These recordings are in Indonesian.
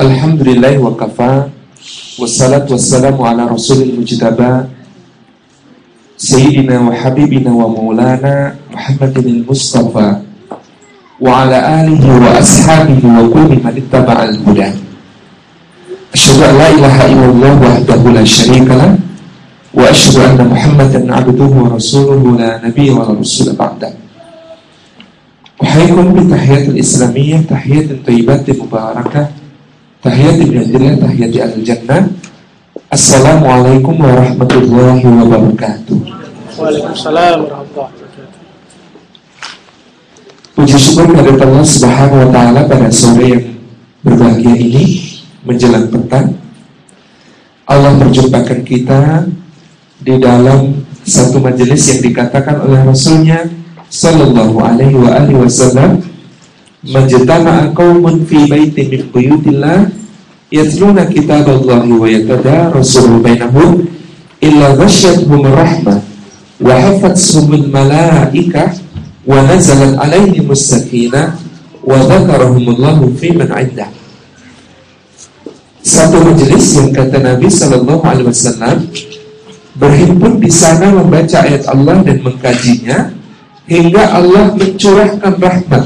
الحمد لله وكفى والصلاة والسلام على رسول المجتبى سيدنا وحبيبنا ومولانا محمد المصطفى وعلى آله وأصحابه وكل من اتبع الهدى أشهد أن لا إله إلا الله وحده لا شريك له وأشهد أن محمدا عبده ورسوله لا نبي ولا رسول بعده أحييكم بتحية الإسلامية تحية طيبات مباركة Tahiyat di Jannah, tahiyat di Al Jannah. Assalamualaikum warahmatullahi wabarakatuh. Waalaikumsalam warahmatullahi wabarakatuh. Puji syukur kepada Allah Subhanahu wa taala pada sore yang berbahagia ini menjelang petang. Allah perjumpakan kita di dalam satu majelis yang dikatakan oleh Rasulnya Sallallahu Alaihi Wasallam majtama'a qaumun fi baitin min buyutillah. Yatluna kitaballahi wa yatadarasuhu bainahum illa ghasyatuhum rahmah. Wa hafathumul malaikah wa nazalat alaihim sakinah wa dzakarahumullahu fi man 'indah. Satu majelis yang kata Nabi sallallahu alaihi wasallam berhimpun di sana membaca ayat Allah dan mengkajinya hingga Allah mencurahkan rahmat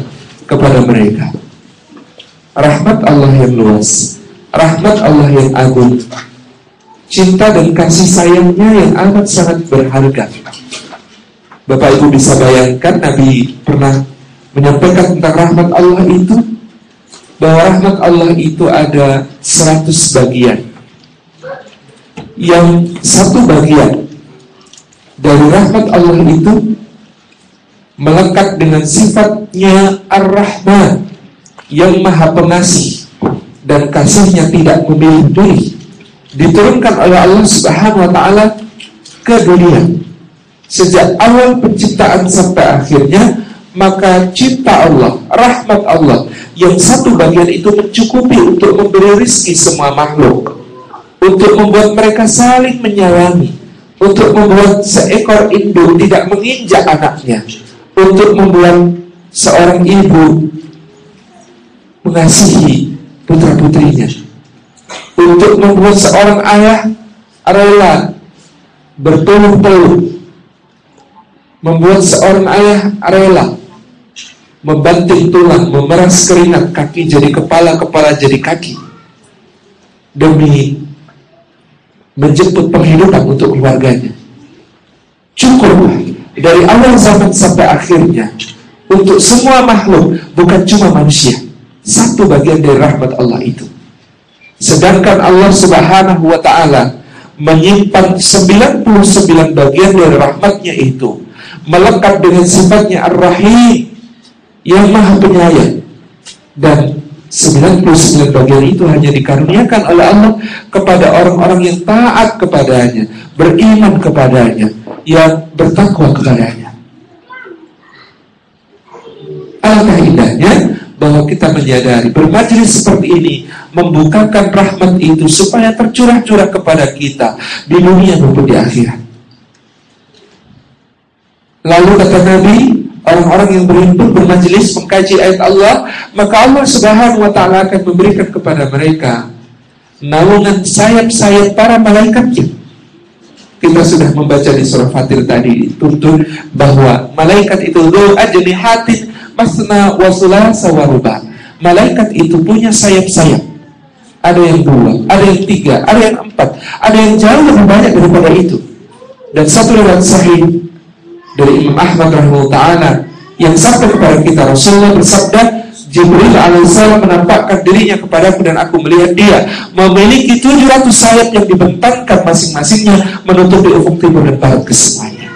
kepada mereka. Rahmat Allah yang luas, rahmat Allah yang agung, cinta dan kasih sayangnya yang amat sangat berharga. Bapak Ibu bisa bayangkan Nabi pernah menyampaikan tentang rahmat Allah itu bahwa rahmat Allah itu ada 100 bagian. Yang satu bagian dari rahmat Allah itu melekat dengan sifatnya Ar-Rahman yang maha pengasih dan kasihnya tidak memilih diri diturunkan oleh Allah Subhanahu wa taala ke dunia. Sejak awal penciptaan sampai akhirnya maka cinta Allah, rahmat Allah yang satu bagian itu mencukupi untuk memberi rizki semua makhluk untuk membuat mereka saling menyayangi untuk membuat seekor induk tidak menginjak anaknya untuk membuat seorang ibu mengasihi putra-putrinya. Untuk membuat seorang ayah rela berpeluh-peluh. Membuat seorang ayah rela membanting tulang, memeras keringat kaki jadi kepala, kepala jadi kaki. Demi menjemput penghidupan untuk keluarganya. Cukuplah dari awal zaman sampai akhirnya untuk semua makhluk bukan cuma manusia satu bagian dari rahmat Allah itu. Sedangkan Allah subhanahu wa ta'ala menyimpan 99 bagian dari rahmatnya itu melekat dengan sifatnya ar-rahim yang maha penyayang. Dan 99 bagian itu hanya dikaruniakan oleh Allah kepada orang-orang yang taat kepadanya, beriman kepadanya, yang bertakwa kepadanya. Alangkah indahnya bahwa kita menyadari bermajlis seperti ini membukakan rahmat itu supaya tercurah-curah kepada kita di dunia maupun di akhirat. Lalu kata Nabi, orang-orang yang berhimpun bermajlis mengkaji ayat Allah, maka Allah Subhanahu wa taala akan memberikan kepada mereka naungan sayap-sayap para malaikatnya kita sudah membaca di surah Fatir tadi tuntun bahwa malaikat itu lu ajnihatin masna wasulah sawaruba. Malaikat itu punya sayap-sayap. Ada yang dua, ada yang tiga, ada yang empat, ada yang jauh lebih banyak daripada itu. Dan satu lewat sahih dari Imam Ahmad rahimahullah taala yang sampai kepada kita Rasulullah bersabda Jibril alaihissalam menampakkan dirinya kepadaku dan aku melihat dia memiliki 700 sayap yang dibentangkan masing-masingnya menutupi ufuk timur dan barat kesemuanya.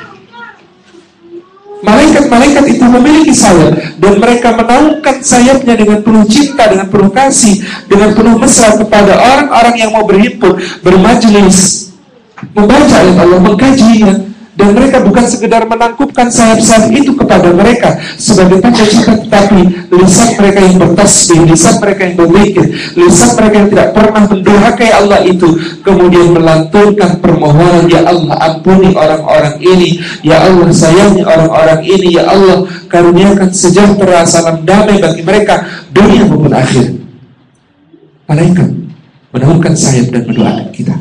Malaikat-malaikat itu memiliki sayap dan mereka menaungkan sayapnya dengan penuh cinta, dengan penuh kasih, dengan penuh mesra kepada orang-orang yang mau berhimpun, bermajelis, membaca ayat Allah, mengkajinya, dan mereka bukan sekedar menangkupkan sayap-sayap itu kepada mereka sebagai tanda cinta tetapi lisan mereka yang bertasbih lisan mereka yang berpikir lisan mereka yang tidak pernah mendurhakai Allah itu kemudian melantunkan permohonan ya Allah ampuni orang-orang ini. Ya Allah sayangi orang-orang ini. Ya Allah karuniakan sejahtera salam damai bagi mereka dunia maupun akhir. Malaikat menaunkan sayap dan mendoakan kita.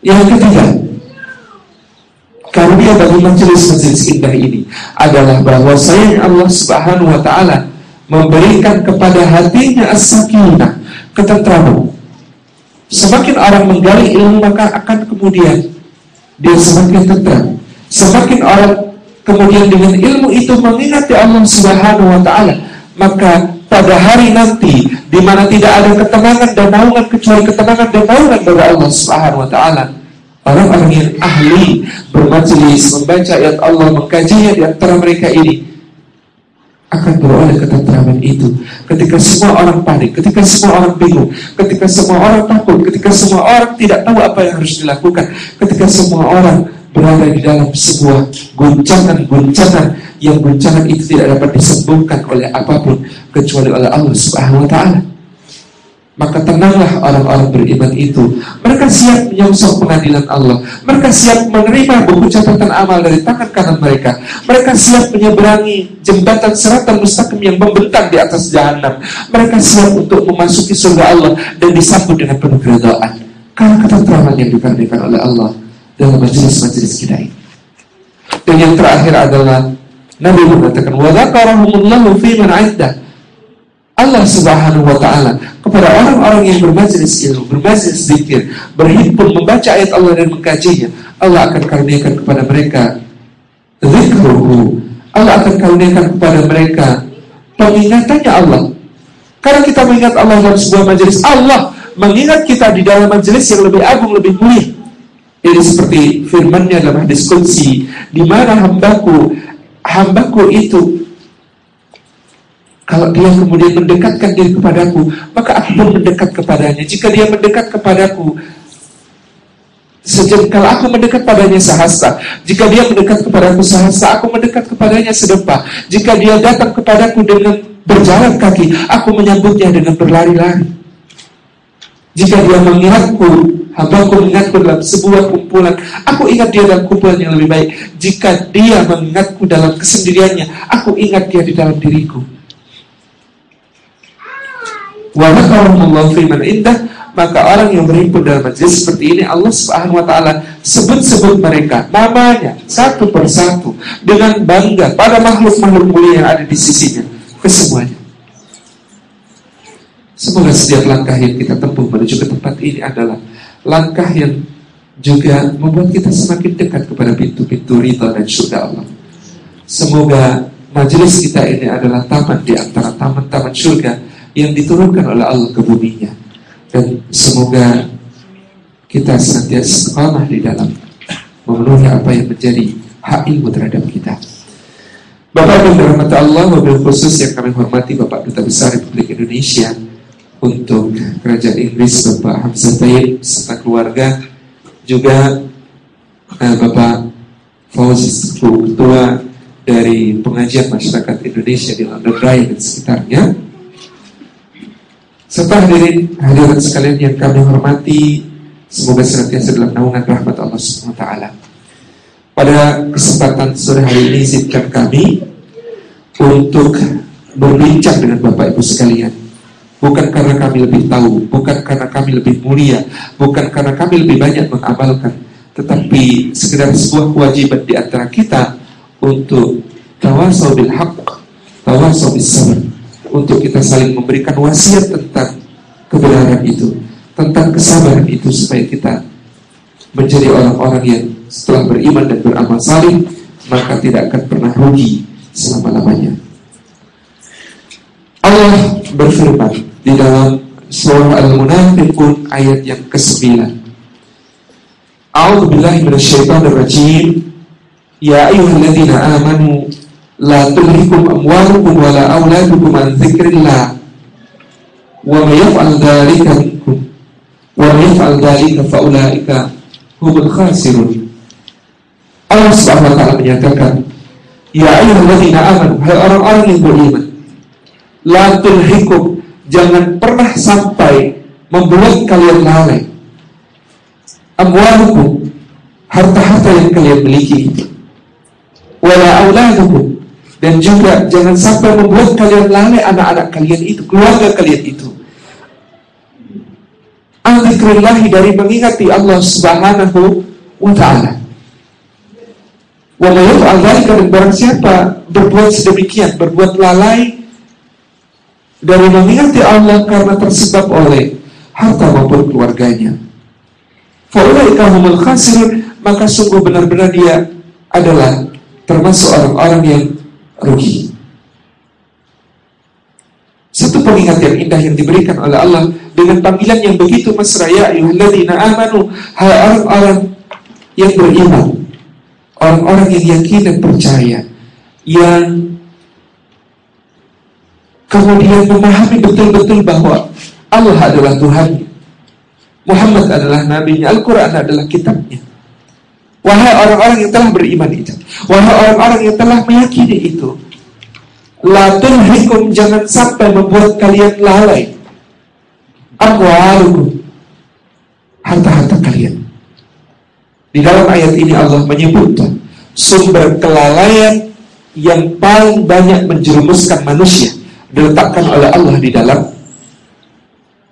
Yang ketiga, karunia bagi majelis-majelis indah ini adalah bahwa sayang Allah Subhanahu wa taala memberikan kepada hatinya as-sakinah, ketentraman. Semakin orang menggali ilmu maka akan kemudian dia semakin tentram. Semakin orang kemudian dengan ilmu itu mengingati Allah Subhanahu wa taala, maka pada hari nanti di mana tidak ada ketenangan dan naungan kecuali ketenangan dan naungan dari Allah Subhanahu wa taala. Orang-orang yang ahli bermajelis, membaca ayat Allah, mengkajinya di antara mereka ini akan beroleh ketentraman itu. Ketika semua orang panik, ketika semua orang bingung, ketika semua orang takut, ketika semua orang tidak tahu apa yang harus dilakukan, ketika semua orang berada di dalam sebuah guncangan-guncangan yang guncangan itu tidak dapat disembuhkan oleh apa pun kecuali oleh Allah Subhanahu wa taala. Maka tenanglah orang-orang beriman itu. Mereka siap menyongsong pengadilan Allah. Mereka siap menerima buku catatan amal dari tangan kanan mereka. Mereka siap menyeberangi jembatan seratan mustaqim yang membentang di atas jahanam. Mereka siap untuk memasuki surga Allah dan disambut dengan penuh keridhaan. Karena ketentraman yang diberikan oleh Allah dalam majelis-majelis kita ini. Dan yang terakhir adalah Nabi mengatakan wa dzakarahumullahu fi man Allah Subhanahu wa taala kepada orang-orang yang bermajlis ilmu, bermajlis zikir, berhimpun membaca ayat Allah dan mengkajinya, Allah akan karuniakan kepada mereka zikruhu. Allah akan karuniakan kepada mereka pengingatannya Allah. Karena kita mengingat Allah dalam sebuah majelis, Allah mengingat kita di dalam majelis yang lebih agung, lebih mulia. Ini seperti firmannya dalam hadis Qudsi di mana hambaku hambaku itu kalau dia kemudian mendekatkan diri kepadaku maka aku pun mendekat kepadanya jika dia mendekat kepadaku sejengkal aku mendekat padanya sehasta jika dia mendekat kepadaku sehasta aku mendekat kepadanya sedempa jika dia datang kepadaku dengan berjalan kaki aku menyambutnya dengan berlari-lari jika dia mengingatku Hambaku mengingatku dalam sebuah kumpulan. Aku ingat dia dalam kumpulan yang lebih baik. Jika dia mengingatku dalam kesendiriannya, aku ingat dia di dalam diriku. Maka orang yang berhimpun dalam majlis seperti ini Allah Subhanahu wa taala sebut-sebut mereka namanya satu persatu dengan bangga pada makhluk-makhluk mulia yang ada di sisinya kesemuanya. Semoga setiap langkah yang kita tempuh menuju ke tempat ini adalah langkah yang juga membuat kita semakin dekat kepada pintu-pintu ridha dan surga Allah. Semoga majelis kita ini adalah taman di antara taman-taman surga yang diturunkan oleh Allah ke buminya. Dan semoga kita senantiasa istiqamah di dalam memenuhi apa yang menjadi hak ilmu terhadap kita. Bapak Ibu dirahmati Allah, mobil khusus yang kami hormati Bapak Duta Besar Republik Indonesia untuk Kerajaan Inggris Bapak Hamzah Tayyip serta keluarga juga eh, Bapak Fauzi Ketua dari pengajian masyarakat Indonesia di London Raya dan sekitarnya serta hadirin hadirat sekalian yang kami hormati semoga senantiasa dalam naungan rahmat Allah Subhanahu taala. Pada kesempatan sore hari ini izinkan kami untuk berbincang dengan Bapak Ibu sekalian Bukan karena kami lebih tahu, bukan karena kami lebih mulia, bukan karena kami lebih banyak mengamalkan, tetapi sekedar sebuah kewajiban di antara kita untuk tawasau bil bis sabr, untuk kita saling memberikan wasiat tentang kebenaran itu, tentang kesabaran itu supaya kita menjadi orang-orang yang setelah beriman dan beramal salih maka tidak akan pernah rugi selama-lamanya. Allah berfirman di dalam surah Al-Munafiqun ayat yang ke-9. A'udzu billahi minasyaitonir rajim. Ya ayyuhalladzina amanu la tulhikum amwalukum wa la auladukum an dzikrillah. Wa may yaf'al dzalika wa may yaf'al dzalika fa ulaika humul khasirun. Allah Subhanahu wa taala menyatakan, "Ya ayyuhalladzina amanu, hai orang-orang yang beriman, la tulhikum jangan pernah sampai membuat kalian lalai. Amwalukum, harta-harta yang kalian miliki. Wala auladukum, dan juga jangan sampai membuat kalian lalai anak-anak kalian itu, keluarga kalian itu. dzikrillahi dari mengingati Allah Subhanahu wa taala. Wa may yaf'al dan barang siapa berbuat sedemikian, berbuat lalai dari mengingati Allah karena tersebab oleh harta maupun keluarganya. Faulaika khasirun, maka sungguh benar-benar dia adalah termasuk orang-orang yang rugi. Satu pengingat yang indah yang diberikan oleh Allah dengan panggilan yang begitu mesra ya ayyuhalladzina amanu hai orang-orang yang beriman orang-orang yang yakin dan percaya yang kemudian memahami betul-betul bahwa Allah adalah Tuhan Muhammad adalah nabinya Al-Quran adalah kitabnya Wahai orang-orang yang telah beriman itu. Wahai orang-orang yang telah meyakini itu. La tulhikum jangan sampai membuat kalian lalai. Amwalukum. Harta-harta kalian. Di dalam ayat ini Allah menyebutkan Sumber kelalaian yang paling banyak menjerumuskan manusia Diletakkan oleh Allah di dalam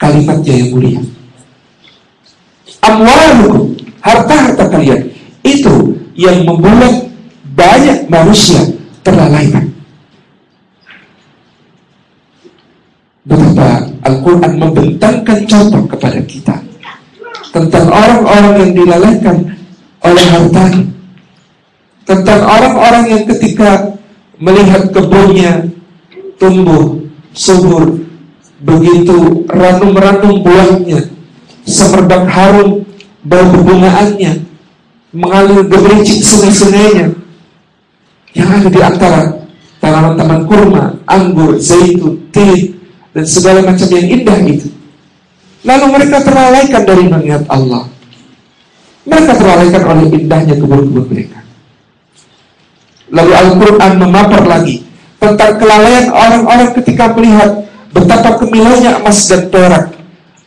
kalimatnya yang mulia. Amwalukum Harta-harta kalian Itu yang membuat banyak manusia terlalaikan. Betapa Al-Quran membentangkan contoh kepada kita tentang orang-orang yang dilalaikan oleh hartanya tentang orang-orang yang ketika melihat kebunnya tumbuh subur begitu ranum-ranum buahnya semerbak harum bau bungaannya mengalir gemericik sungai-sungainya yang ada di antara tanaman-tanaman kurma, anggur, zaitun, teh, dan segala macam yang indah itu. Lalu mereka terlalaikan dari mengingat Allah. Mereka terlalaikan oleh indahnya kebun-kebun mereka. Lalu Al-Quran memapar lagi tentang kelalaian orang-orang ketika melihat betapa kemilaunya emas dan perak.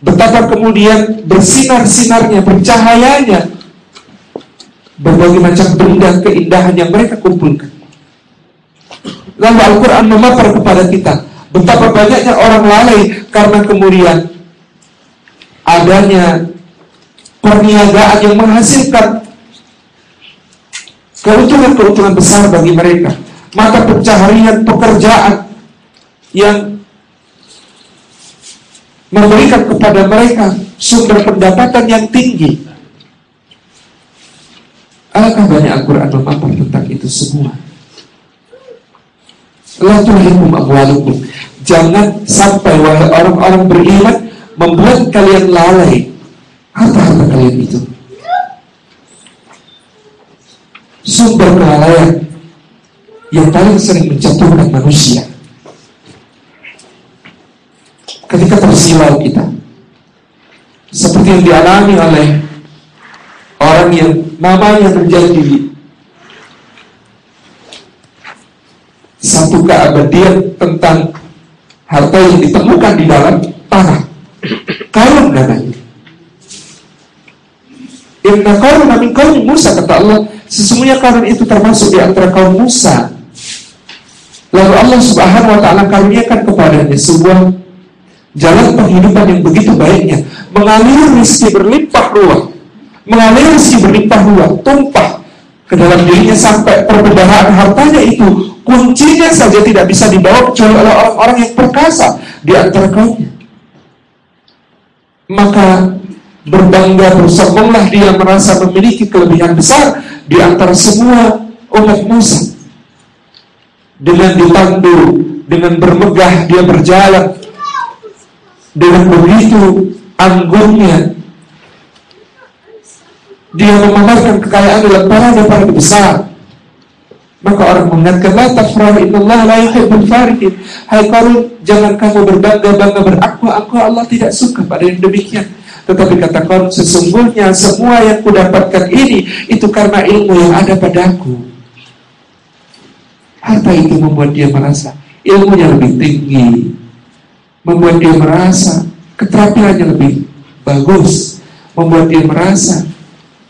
Betapa kemudian bersinar-sinarnya, bercahayanya berbagai macam benda keindahan yang mereka kumpulkan. Lalu Al-Quran memapar kepada kita Betapa banyaknya orang lalai karena kemudian adanya perniagaan yang menghasilkan keuntungan-keuntungan besar bagi mereka. Mata pencaharian pekerjaan yang memberikan kepada mereka sumber pendapatan yang tinggi. Alangkah banyak Al-Quran memaparkan tentang itu semua. Jangan sampai wahai orang-orang beriman membuat kalian lalai harta-harta kalian itu. Sumber kelalaian yang paling sering menjatuhkan manusia. Ketika tersilau kita, seperti yang dialami oleh orang yang namanya menjadi satu keabadian tentang harta yang ditemukan di dalam tanah. Karun namanya. Inna karun min kaum Musa kata Allah, sesungguhnya karun itu termasuk di antara kaum Musa. Lalu Allah Subhanahu wa taala karuniakan kepadanya sebuah jalan penghidupan yang begitu baiknya, mengalir rezeki berlimpah ruah, mengalir rezeki berlimpah ruah, tumpah ke dalam dirinya sampai perbendaharaan hartanya itu kuncinya saja tidak bisa dibawa kecuali oleh orang-orang yang perkasa di antara kaumnya. Maka berbangga bersombonglah dia merasa memiliki kelebihan besar di antara semua umat Musa. Dengan ditandu, dengan bermegah dia berjalan. Dengan begitu anggungnya dia memamerkan kekayaan dalam para para besar maka orang mengingatkan la tafrah Allah la yuhibbul farihin. Hai Qarun, jangan kamu berbangga-bangga berakwa-akwa Allah tidak suka pada yang demikian. Tetapi kata Qarun, sesungguhnya semua yang kudapatkan ini itu karena ilmu yang ada padaku. Harta itu membuat dia merasa ilmunya lebih tinggi. Membuat dia merasa keterampilannya lebih bagus. Membuat dia merasa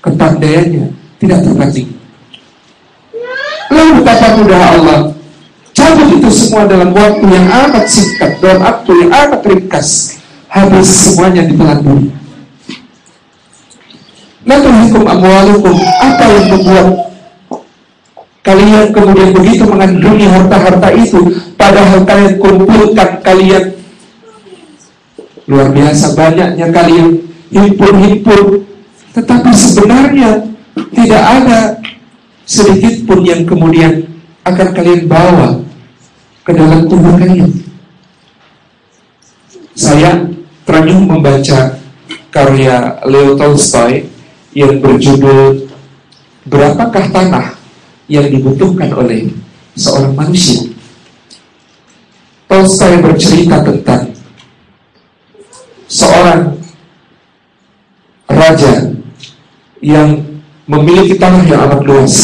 kepandaiannya tidak terbanding Lalu betapa mudah Allah cabut itu semua dalam waktu yang amat singkat, dalam waktu yang amat ringkas. Habis semuanya ditelan bumi. La tulhikum amwalukum. Apa yang membuat kalian kemudian begitu mengandungi harta-harta itu padahal kalian kumpulkan kalian luar biasa banyaknya kalian himpun-himpun tetapi sebenarnya tidak ada sedikit pun yang kemudian akan kalian bawa ke dalam tubuh kalian saya terenyuh membaca karya Leo Tolstoy yang berjudul Berapakah Tanah yang dibutuhkan oleh seorang manusia. Tolstoy bercerita tentang seorang raja yang memiliki tanah yang amat luas.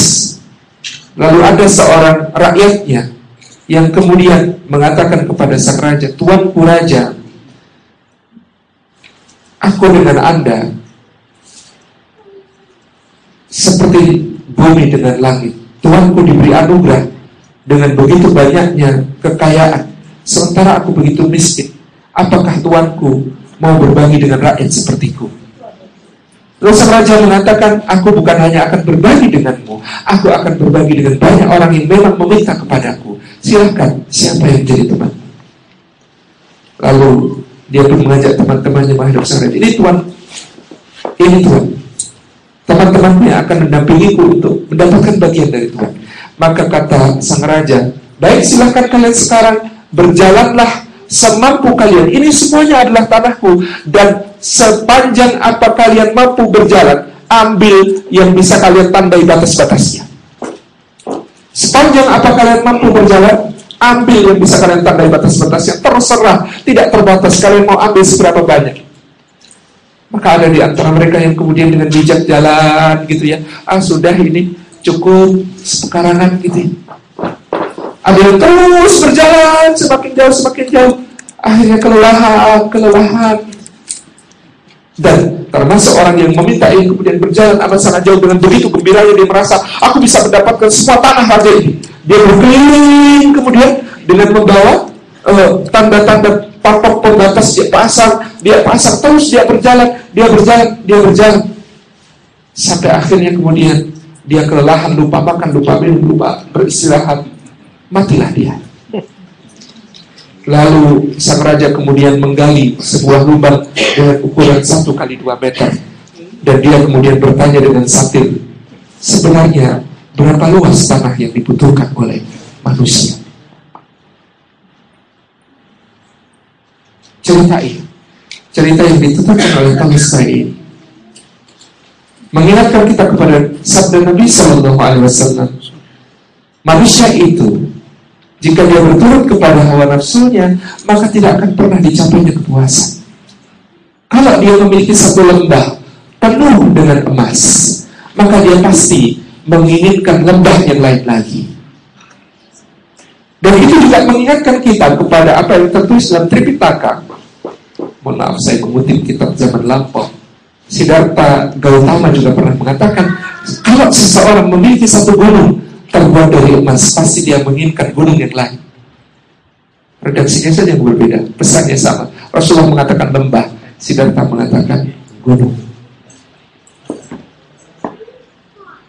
Lalu ada seorang rakyatnya yang kemudian mengatakan kepada sang raja, Tuanku raja, aku dengan Anda seperti bumi dengan langit. Tuhanku diberi anugerah dengan begitu banyaknya kekayaan, sementara aku begitu miskin. Apakah Tuanku mau berbagi dengan rakyat sepertiku? Sang raja mengatakan, aku bukan hanya akan berbagi denganmu, aku akan berbagi dengan banyak orang yang memang meminta kepadaku. Silahkan, siapa yang jadi teman? Lalu dia pun mengajak teman-temannya menghadap sang raja. Ini Tuhan, ini Tuhan, teman-temannya akan mendampingiku untuk mendapatkan bagian dari Tuhan. Maka kata sang raja, baik silahkan kalian sekarang berjalanlah semampu kalian. Ini semuanya adalah tanahku dan sepanjang apa kalian mampu berjalan, ambil yang bisa kalian tandai batas-batasnya. Sepanjang apa kalian mampu berjalan, ambil yang bisa kalian tandai batas-batasnya. Terserah, tidak terbatas. Kalian mau ambil seberapa banyak. Maka ada di antara mereka yang kemudian dengan bijak jalan gitu ya. Ah sudah ini cukup sepekarangan gitu. Ya. Ada yang terus berjalan semakin jauh semakin jauh. Akhirnya kelelahan, kelelahan. Dan termasuk orang yang meminta ini kemudian berjalan amat sangat jauh dengan begitu gembiranya dia merasa aku bisa mendapatkan semua tanah raja ini. Dia berkeliling kemudian dengan membawa eh, tanda-tanda uh, patok pembatas dia pasang, dia pasang terus dia berjalan, dia berjalan, dia berjalan. Sampai akhirnya kemudian dia kelelahan, lupa makan, lupa minum, lupa beristirahat. Matilah dia. Lalu sang raja kemudian menggali sebuah lubang dengan ukuran satu kali dua meter. Dan dia kemudian bertanya dengan satir, sebenarnya berapa luas tanah yang dibutuhkan oleh manusia? cerita ini cerita yang dituturkan oleh Tolstoy ini mengingatkan kita kepada sabda Nabi Shallallahu Alaihi Wasallam manusia itu jika dia berturut kepada hawa nafsunya maka tidak akan pernah dicapainya kepuasan. Kalau dia memiliki satu lembah penuh dengan emas maka dia pasti menginginkan lembah yang lain lagi. Dan itu juga mengingatkan kita kepada apa yang tertulis dalam Tripitaka. Mohon maaf saya mengutip kitab zaman lampau. Siddhartha Gautama juga pernah mengatakan kalau seseorang memiliki satu gunung terbuat dari emas. Pasti dia menginginkan gunung yang lain. Redaksinya saja yang berbeda. Pesannya sama. Rasulullah mengatakan lembah. Siddhartha mengatakan gunung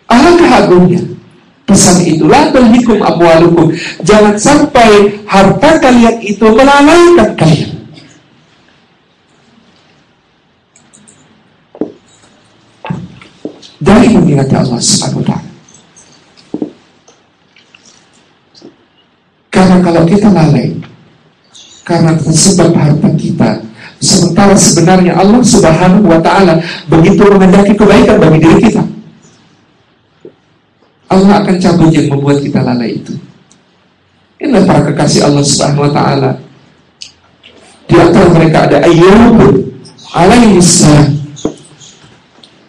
alangkah agungnya. Pesan itulah belhikum amwalukum. Jangan sampai harta kalian itu melalaikan kalian. Dari mengingat Allah Subhanahu wa Karena kalau kita lalai karena tersebab harta kita, sementara sebenarnya Allah Subhanahu wa taala begitu menghendaki kebaikan bagi diri kita. Allah akan cabut yang membuat kita lalai itu. Inilah para kekasih Allah Subhanahu wa taala. Di antara mereka ada Ayyub alaihi salam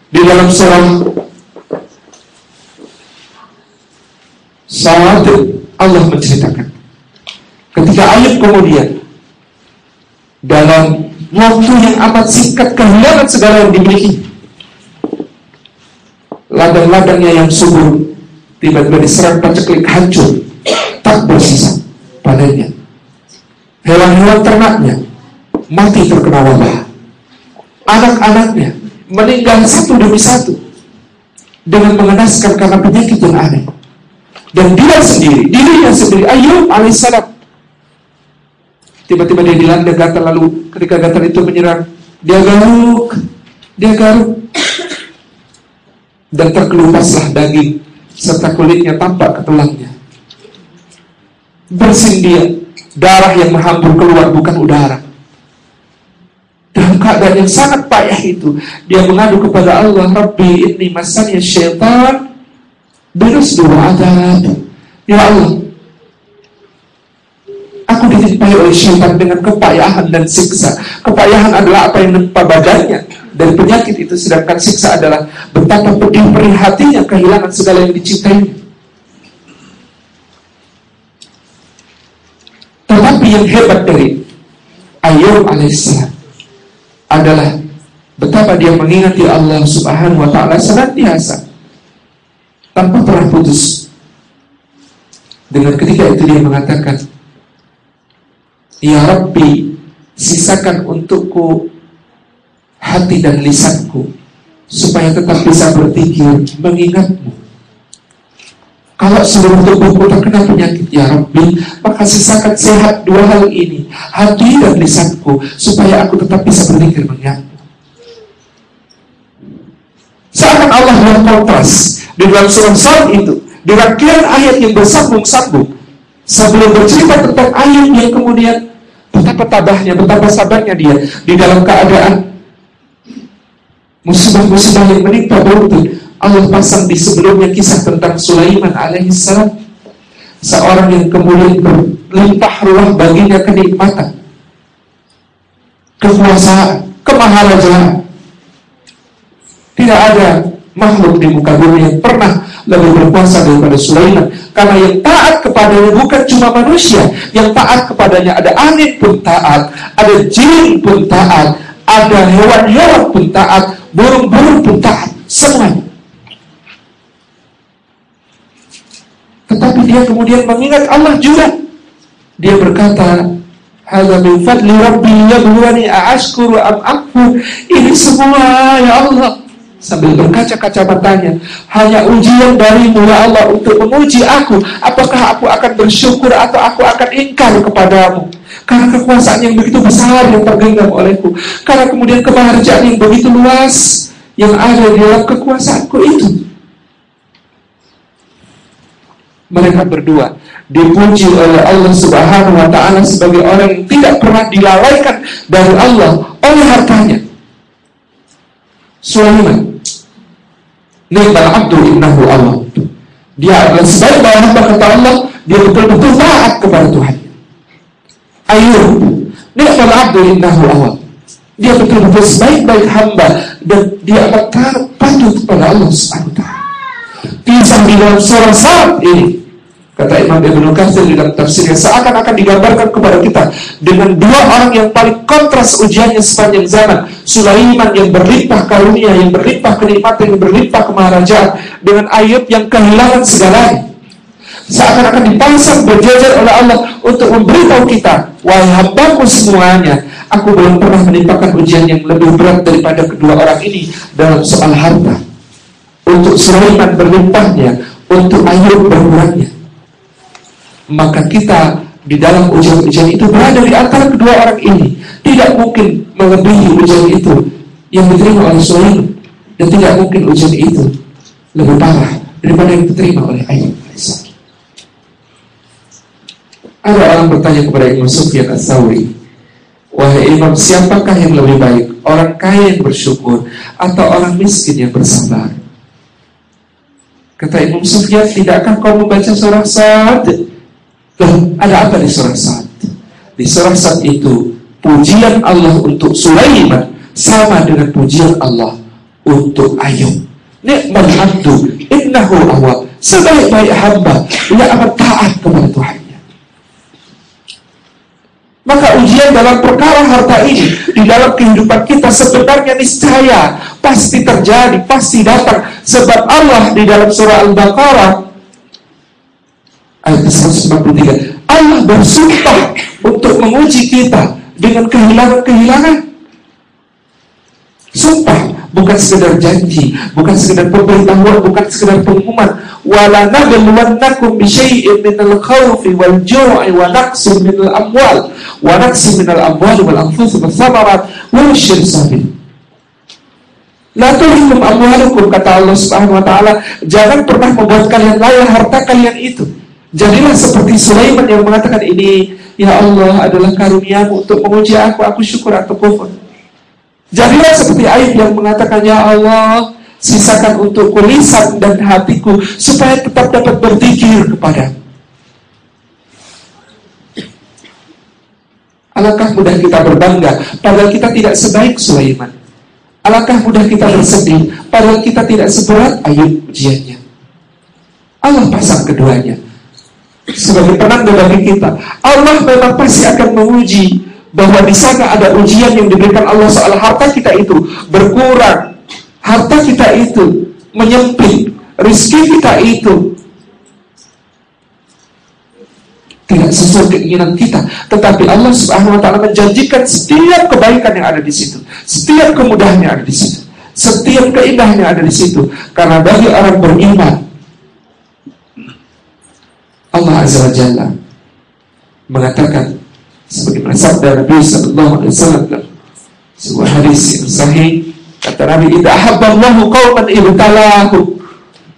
di dalam surah Salat Allah menceritakan ketika Ayub kemudian dalam waktu yang amat singkat kehilangan segala yang dimiliki ladang-ladangnya yang subur tiba-tiba diserang paceklik hancur tak bersisa padanya hewan-hewan ternaknya mati terkena wabah anak-anaknya meninggal satu demi satu dengan mengenaskan karena penyakit yang aneh. Dan dia sendiri, dirinya sendiri, Ayub alaihissalam. Tiba-tiba dia dilanda gatal lalu ketika gatal itu menyerang, dia garuk, dia garuk. Dan terkelupaslah daging serta kulitnya tampak ke tulangnya. Bersin dia, darah yang menghambur keluar bukan udara. Dalam keadaan yang sangat payah itu, dia mengadu kepada Allah, Rabbi ini masanya syaitan Beres dua adab. Ya Allah, ditipai oleh syaitan dengan kepayahan dan siksa. Kepayahan adalah apa yang menimpa badannya dan penyakit itu, sedangkan siksa adalah betapa pedih perih hatinya kehilangan segala yang dicintainya. Tetapi yang hebat dari Ayub alaihissalam adalah betapa dia mengingati Allah Subhanahu wa taala senantiasa tanpa pernah putus. Dengan ketika itu dia mengatakan, Ya Rabbi, sisakan untukku hati dan lisanku, supaya tetap bisa berpikir mengingatmu. Kalau seluruh tubuhku terkena penyakit, Ya Rabbi, maka sisakan sehat dua hal ini, hati dan lisanku, supaya aku tetap bisa berpikir mengingatmu. Seakan Allah yang kontras di dalam surah itu, di ayat yang bersambung-sambung, sebelum bercerita tentang ayat yang kemudian betapa tabahnya, betapa sabarnya dia di dalam keadaan musibah-musibah yang menimpa beruntun. Allah pasang di sebelumnya kisah tentang Sulaiman alaihissalam seorang yang kemudian berlimpah ruah baginya kenikmatan kekuasaan kemaharajaan tidak ada makhluk di muka bumi yang pernah lebih berkuasa daripada Sulaiman. Karena yang taat kepadanya bukan cuma manusia, yang taat kepadanya ada angin pun taat, ada jin pun taat, ada hewan-hewan pun taat, burung-burung pun taat, semuanya. Tetapi dia kemudian mengingat Allah juga. Dia berkata, Hadza min fadli rabbi yabluwani a'ashkuru. Ini semua ya Allah sambil berkaca-kaca matanya hanya ujian darimu ya Allah untuk menguji aku. Apakah aku akan bersyukur atau aku akan ingkar kepadamu? Karena kekuasaan yang begitu besar yang tergenggam olehku. Karena kemudian kebahagiaan yang begitu luas yang ada di dalam kekuasaanku itu. Mereka berdua dipuji oleh Allah Subhanahu wa taala sebagai orang yang tidak pernah dilalaikan dari Allah oleh hartanya. Sulaiman Ni'mal abdu innahu Allah. Dia adalah sebaik-baik hamba kata Allah Dia betul-betul taat kepada Tuhan. Ayub Ni'mal abdu innahu Allah. Dia betul-betul sebaik-baik hamba Dan dia akan patuh kepada Allah SWT Kisah di dalam surah saat ini Kata Imam Ibn Katsir di dalam tafsirnya seakan-akan digambarkan kepada kita dengan dua orang yang paling kontras ujiannya sepanjang zaman. Sulaiman yang berlimpah karunia, yang berlimpah kenikmatan, yang berlimpah kemaharajaan dengan Ayub yang kehilangan segalanya. Seakan-akan dipasang berjajar oleh Allah untuk memberitahu kita, wahai hambaku semuanya, aku belum pernah menimpakan ujian yang lebih berat daripada kedua orang ini dalam soal harta. Untuk Sulaiman berlimpahnya, untuk Ayub berkurangnya maka kita di dalam ujian-ujian itu berada di antara kedua orang ini tidak mungkin melebihi ujian itu yang diterima oleh Sulaiman dan tidak mungkin ujian itu lebih parah daripada yang diterima oleh Ayub ada orang bertanya kepada Imam Sufyan As-Sawri Wahai Imam, siapakah yang lebih baik? Orang kaya yang bersyukur atau orang miskin yang bersabar? Kata Imam Sufyan, tidakkah kau membaca surah Sa'ad? Loh, ada apa di surah Sa'ad? Di surah Sa'ad itu pujian Allah untuk Sulaiman sama dengan pujian Allah untuk Ayub. Nikmat abdu innahu awab. Sebaik-baik hamba ia akan taat kepada Tuhannya. Maka ujian dalam perkara harta ini di dalam kehidupan kita sebenarnya niscaya pasti terjadi, pasti datang sebab Allah di dalam surah Al-Baqarah ayat 193 Allah bersumpah untuk menguji kita dengan kehilangan-kehilangan sumpah bukan sekedar janji, bukan sekedar pemberitahuan, bukan sekedar pengumuman. Wala nabluwannakum bi syai'in minal khawfi wal ju'i wa naqsin minal amwal wa naqsin minal amwal wal anfus wal thamarat wa syir sabir. La tulhikum amwalukum kata Allah Subhanahu wa taala, jangan pernah membuat kalian layar harta kalian itu. Jadilah seperti Sulaiman yang mengatakan ini, ya Allah adalah karuniamu untuk menguji aku, aku syukur atau kufur. Jadilah seperti Ayub yang mengatakan, Ya Allah, sisakan untuk lisan dan hatiku, supaya tetap dapat berzikir kepada Alangkah mudah kita berbangga, padahal kita tidak sebaik Sulaiman. Alangkah mudah kita bersedih, padahal kita tidak seberat Ayub ujiannya. Allah pasang keduanya. Sebagai penanda bagi kita, Allah memang pasti akan menguji bahwa di sana ada ujian yang diberikan Allah soal harta kita itu berkurang, harta kita itu menyempit, rizki kita itu tidak sesuai keinginan kita, tetapi Allah Subhanahu wa taala menjanjikan setiap kebaikan yang ada di situ, setiap kemudahan yang ada di situ, setiap keindahan yang ada di situ. Karena bagi orang beriman Allah Azza wa Jalla mengatakan sebagaimana sabda Nabi sallallahu alaihi wasallam sebuah hadis yang sahih kata Nabi idza ahabballahu qauman ibtalahu.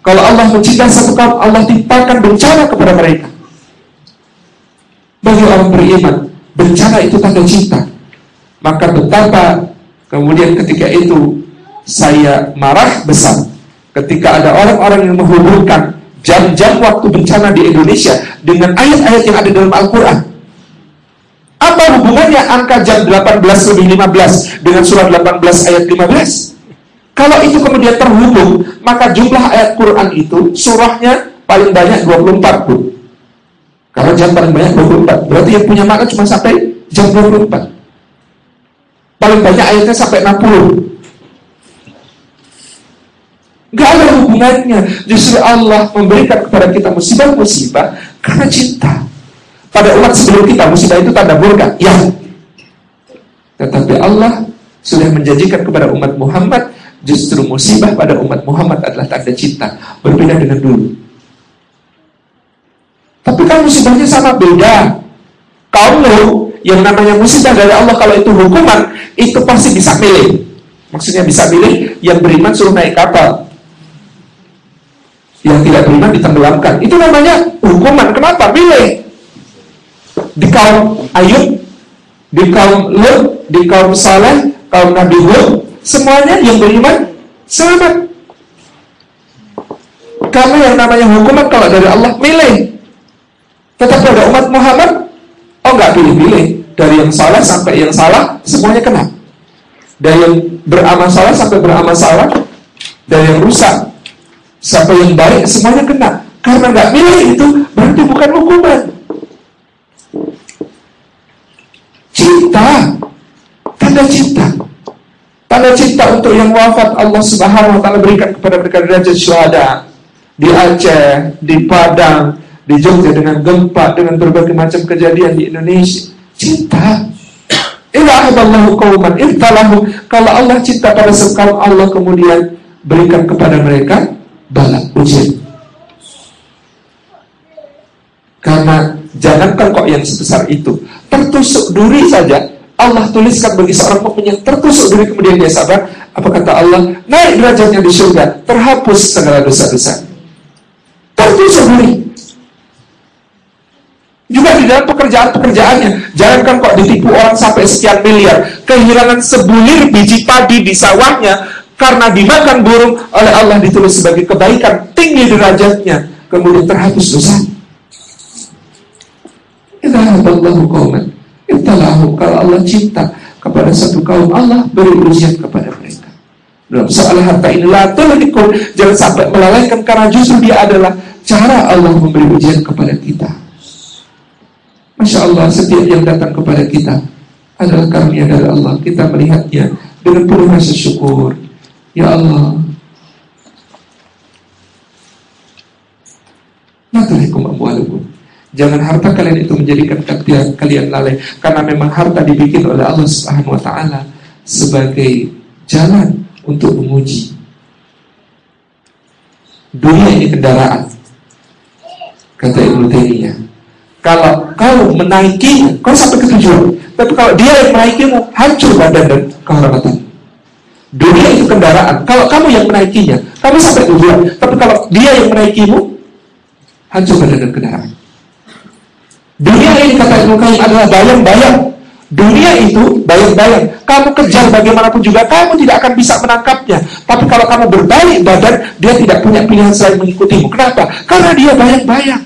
Kalau Allah mencintai satu kaum Allah timpakan bencana kepada mereka. Bagi orang beriman bencana itu tanda cinta. Maka betapa kemudian ketika itu saya marah besar. Ketika ada orang-orang yang menghubungkan jam-jam waktu bencana di Indonesia dengan ayat-ayat yang ada dalam Al-Quran apa hubungannya angka jam 18 lebih 15 dengan surat 18 ayat 15? Kalau itu kemudian terhubung, maka jumlah ayat Quran itu surahnya paling banyak 24 pun. Kalau jam paling banyak 24, berarti yang punya makna cuma sampai jam 24. Paling banyak ayatnya sampai 60. Gak ada hubungannya. Justru Allah memberikan kepada kita musibah-musibah karena cinta. Pada umat sebelum kita musibah itu tanda murka. Ya. Tetapi Allah sudah menjanjikan kepada umat Muhammad justru musibah pada umat Muhammad adalah tanda cinta. Berbeda dengan dulu. Tapi kan musibahnya sama beda. Nuh yang namanya musibah dari Allah kalau itu hukuman itu pasti bisa milih. Maksudnya bisa milih yang beriman suruh naik kapal. Yang tidak beriman ditenggelamkan. Itu namanya hukuman. Kenapa? Milih di kaum Ayub, di kaum Lut, di kaum Saleh, kaum Nabi Hud, semuanya yang beriman selamat. Karena yang namanya hukuman kalau dari Allah milih. Tetapi pada umat Muhammad, oh nggak pilih-pilih. Dari yang salah sampai yang salah, semuanya kena. Dari yang beramal salah sampai beramal salah, dari yang rusak sampai yang baik, semuanya kena. Karena nggak milih itu berarti bukan hukuman. Cinta. Tanda cinta. Tanda cinta untuk yang wafat Allah Subhanahu wa taala berikan kepada mereka derajat syuhada di Aceh, di Padang, di Jogja dengan gempa, dengan berbagai macam kejadian di Indonesia. Cinta. Kalau Allah cinta pada sekaum Allah kemudian berikan kepada mereka bala ujian. Karena jangankan kok yang sebesar itu, tertusuk duri saja Allah tuliskan bagi seorang mukmin tertusuk duri kemudian dia sabar, apa kata Allah? Naik derajatnya di surga, terhapus segala dosa-dosa. Tertusuk duri. Juga di dalam pekerjaan-pekerjaannya, jangankan kok ditipu orang sampai sekian miliar, kehilangan sebulir biji padi di sawahnya karena dimakan burung oleh Allah ditulis sebagai kebaikan, tinggi derajatnya, kemudian terhapus dosa. Kalau Allah cinta kepada satu kaum Allah beri ujian kepada mereka. Dalam soal harta inilah tulhikun jangan sampai melalaikan karena justru dia adalah cara Allah memberi ujian kepada kita. Masya Allah setiap yang datang kepada kita adalah karunia dari Allah. Kita melihatnya dengan penuh rasa syukur. Ya Allah, Jangan harta kalian itu menjadikan kalian lalai karena memang harta dibikin oleh Allah Subhanahu wa taala sebagai jalan untuk menguji. Dunia ini kendaraan. Kata Ibnu Taimiyah. Kalau kau menaikinya, kau sampai ke tujuan. Tapi kalau dia yang menaikimu, hancur badan dan kehormatan. Dunia itu kendaraan. Kalau kamu yang menaikinya, kamu sampai tujuan. Tapi kalau dia yang menaikimu, hancur badan dan kendaraan. Dunia ini kata Ibnu Qayyim adalah bayang-bayang. Dunia itu bayang-bayang. Kamu kejar bagaimanapun juga, kamu tidak akan bisa menangkapnya. Tapi kalau kamu berbalik badan, dia tidak punya pilihan selain mengikutimu. Kenapa? Karena dia bayang-bayang.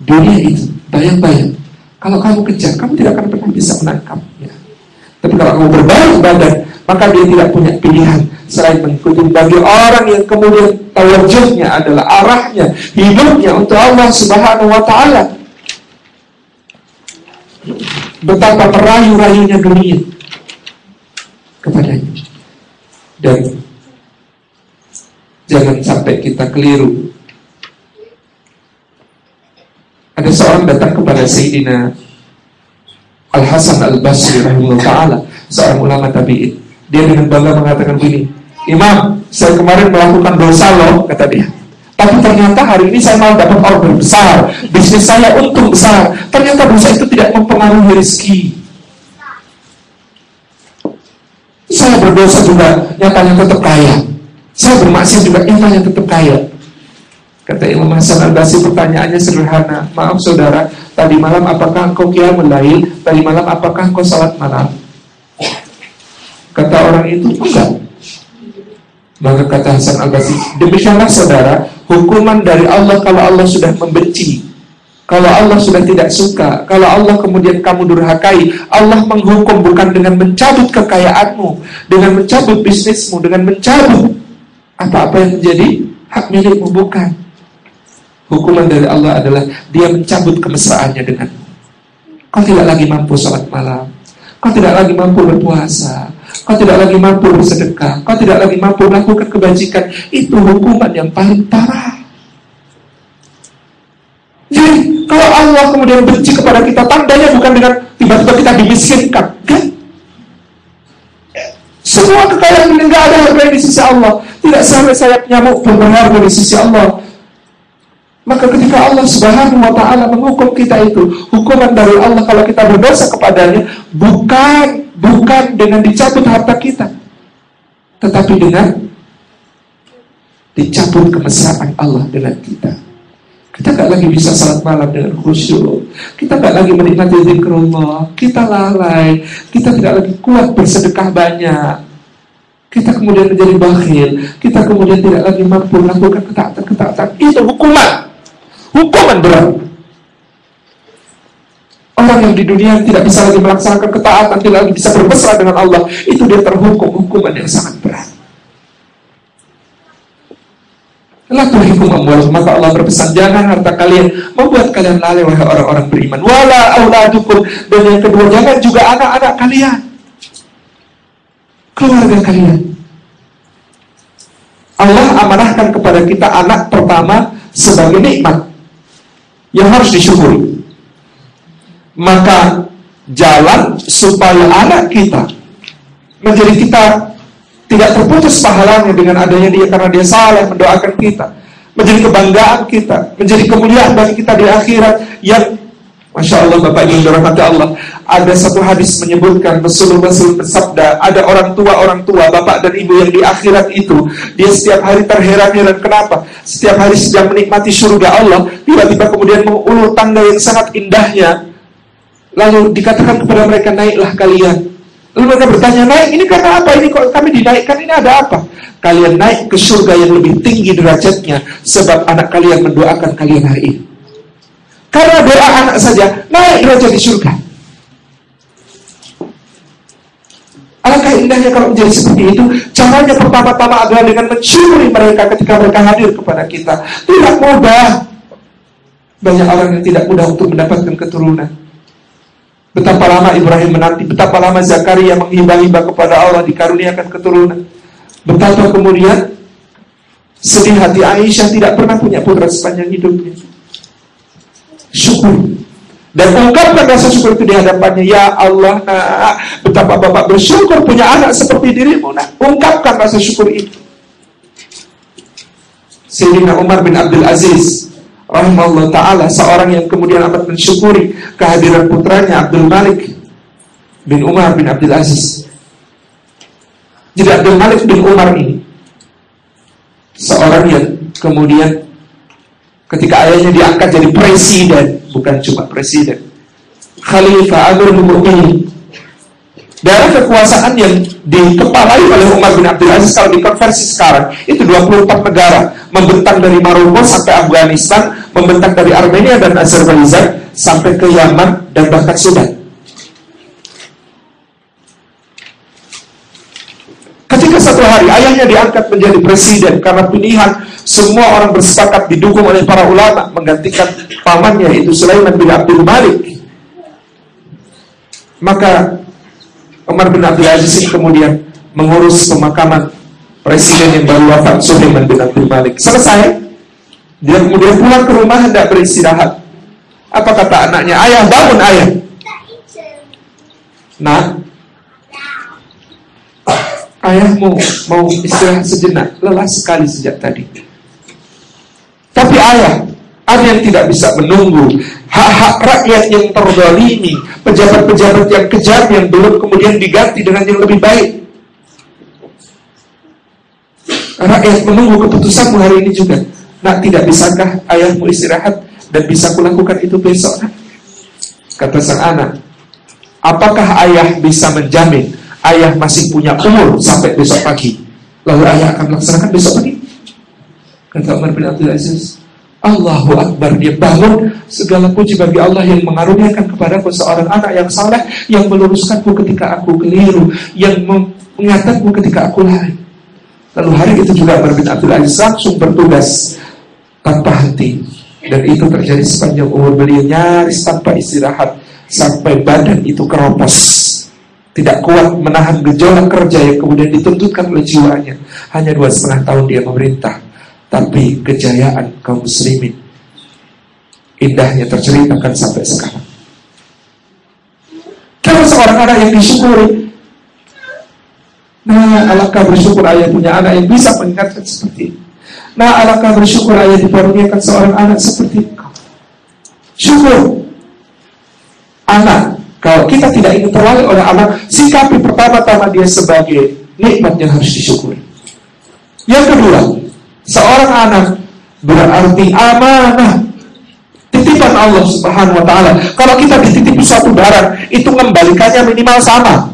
Dunia itu bayang-bayang. Kalau kamu kejar, kamu tidak akan pernah bisa menangkapnya. Tapi kalau kamu berbalik badan, maka dia tidak punya pilihan selain mengikuti bagi orang yang kemudian tawajuhnya adalah arahnya hidupnya untuk Allah Subhanahu wa taala. Betapa merayu-rayunya dunia kepadanya. Dan jangan sampai kita keliru. Ada seorang datang kepada Sayyidina Al Hasan Al Basri rahimahullah taala, seorang ulama tabi'in. Dia dengan bangga mengatakan begini, Imam, saya kemarin melakukan dosa loh, kata dia. Tapi ternyata hari ini saya malah dapat order besar, bisnis saya untung besar. Ternyata dosa itu tidak mempengaruhi rezeki. Saya berdosa juga, nyatanya tetap kaya. Saya bermaksiat juga, nyatanya tetap kaya. Kata Imam Hasan al-Basri pertanyaannya sederhana. Maaf saudara, tadi malam apakah engkau qiyamul lail? Tadi malam apakah engkau salat malam? Kata orang itu, enggak. Maka kata Hasan al-Basri, demikianlah saudara, hukuman dari Allah kalau Allah sudah membenci. Kalau Allah sudah tidak suka, kalau Allah kemudian kamu durhakai, Allah menghukum bukan dengan mencabut kekayaanmu, dengan mencabut bisnismu, dengan mencabut apa-apa yang menjadi hak milikmu, bukan. Hukuman dari Allah adalah dia mencabut kemesraannya denganmu. Kau tidak lagi mampu sholat malam, kau tidak lagi mampu berpuasa, Kau tidak lagi mampu bersedekah. Kau tidak lagi mampu melakukan kebajikan. Itu hukuman yang paling parah. Jadi kalau Allah kemudian benci kepada kita, tandanya bukan dengan tiba-tiba kita dimiskinkan, kan? Semua kekayaan ini nggak ada harga di sisi Allah. Tidak sampai sayap nyamuk pun berharga di sisi Allah. Maka ketika Allah Subhanahu wa taala menghukum kita itu, hukuman dari Allah kalau kita berdosa kepadanya bukan bukan dengan dicabut harta kita, tetapi dengan dicabut kemesraan Allah dengan kita. Kita gak lagi bisa salat malam dengan khusyuk. Kita gak lagi menikmati zikrullah. Kita lalai. Kita tidak lagi kuat bersedekah banyak. Kita kemudian menjadi bakhil. Kita kemudian tidak lagi mampu melakukan ketaatan-ketaatan. Itu hukuman. Hukuman berat. Orang yang di dunia tidak bisa lagi melaksanakan ketaatan, tidak lagi bisa bermesra dengan Allah, itu dia terhukum hukuman yang sangat berat. La tuhikum amwal maka Allah berpesan jangan harta kalian membuat kalian lalai wahai orang-orang beriman. Wala auladukum dan yang kedua jangan juga anak-anak kalian. Keluarga kalian. Allah amanahkan kepada kita anak pertama sebagai nikmat yang harus disyukuri. Maka jalan supaya anak kita menjadi kita tidak terputus pahalanya dengan adanya dia karena dia salah mendoakan kita menjadi kebanggaan kita menjadi kemuliaan bagi kita di akhirat yang Masya Allah Bapak Ibu dirahmati Allah Ada satu hadis menyebutkan Rasulullah SAW bersabda Ada orang tua orang tua Bapak dan Ibu yang di akhirat itu Dia setiap hari terheran-heran Kenapa? Setiap hari sedang menikmati surga Allah Tiba-tiba kemudian mengulur tangga yang sangat indahnya Lalu dikatakan kepada mereka, naiklah kalian. Lalu mereka bertanya, naik ini karena apa? Ini kok kami dinaikkan, ini ada apa? Kalian naik ke surga yang lebih tinggi derajatnya, sebab anak kalian mendoakan kalian hari ini. Karena doa anak saja, naik derajat di surga. Alangkah indahnya kalau menjadi seperti itu. Caranya pertama-tama adalah dengan mencuri mereka ketika mereka hadir kepada kita. Tidak mudah. Banyak orang yang tidak mudah untuk mendapatkan keturunan. Betapa lama Ibrahim menanti, betapa lama Zakaria menghibah-hibah kepada Allah dikaruniakan keturunan. Betapa kemudian sedih hati Aisyah tidak pernah punya putra sepanjang hidupnya. Syukur. Dan ungkapkan rasa syukur itu di hadapannya. Ya Allah, nak, betapa Bapak bersyukur punya anak seperti dirimu. Nah, ungkapkan rasa syukur itu. Sayyidina Umar bin Abdul Aziz rahimahullah taala seorang yang kemudian amat mensyukuri kehadiran putranya Abdul Malik bin Umar bin Abdul Aziz. Jadi Abdul Malik bin Umar ini seorang yang kemudian ketika ayahnya diangkat jadi presiden, bukan cuma presiden, khalifah Agung Mukminin. Daerah kekuasaan yang dikepalai oleh Umar bin Abdul Aziz kalau dikonversi sekarang itu 24 negara membentang dari Maroko sampai Afghanistan, membentang dari Armenia dan Azerbaijan sampai ke Yaman dan bahkan Sudan. Ketika satu hari ayahnya diangkat menjadi presiden karena pilihan semua orang bersepakat didukung oleh para ulama menggantikan pamannya itu Sulaiman bin Abdul Malik. Maka Umar bin Abdul Aziz kemudian mengurus pemakaman presiden yang baru wafat Sulaiman bin Abdul Malik. Selesai, dia kemudian pulang ke rumah hendak beristirahat. Apa kata anaknya? Ayah bangun ayah. Nah, ayahmu mau istirahat sejenak, lelah sekali sejak tadi. Tapi ayah, ada yang tidak bisa menunggu hak-hak rakyat yang terdolimi, pejabat-pejabat yang kejam yang belum kemudian diganti dengan yang lebih baik. Rakyat menunggu keputusanmu hari ini juga. Nak tidak bisakah ayahmu istirahat dan bisa kulakukan itu besok? Kata sang anak, apakah ayah bisa menjamin ayah masih punya umur sampai besok pagi? Lalu ayah akan melaksanakan besok pagi? Kata Umar bin Abdul Aziz, Allahu Akbar. Dia bangun segala puji bagi Allah yang mengaruniakan kepadaku seorang anak yang saleh yang meluruskanku ketika aku keliru yang mengingatkanku ketika aku lari. Lalu hari itu juga Umar Abdul Aziz langsung bertugas tanpa henti. Dan itu terjadi sepanjang umur beliau nyaris tanpa istirahat sampai badan itu keropos. Tidak kuat menahan gejolak kerja yang kemudian dituntutkan oleh jiwanya. Hanya dua setengah tahun dia memerintah tapi kejayaan kaum muslimin indahnya terceritakan sampai sekarang. Kalau seorang anak yang disyukuri, nah alangkah bersyukur ayah punya anak yang bisa mengingatkan seperti ini. Nah alangkah bersyukur ayah diperuniakan seorang anak seperti kau. Syukur anak. Kalau kita tidak ingin terlalu oleh anak, sikapi pertama-tama dia sebagai nikmat yang harus disyukuri. Yang kedua, Seorang anak berarti amanah titipan Allah Subhanahu wa taala. Kalau kita dititipi suatu barang, itu mengembalikannya minimal sama.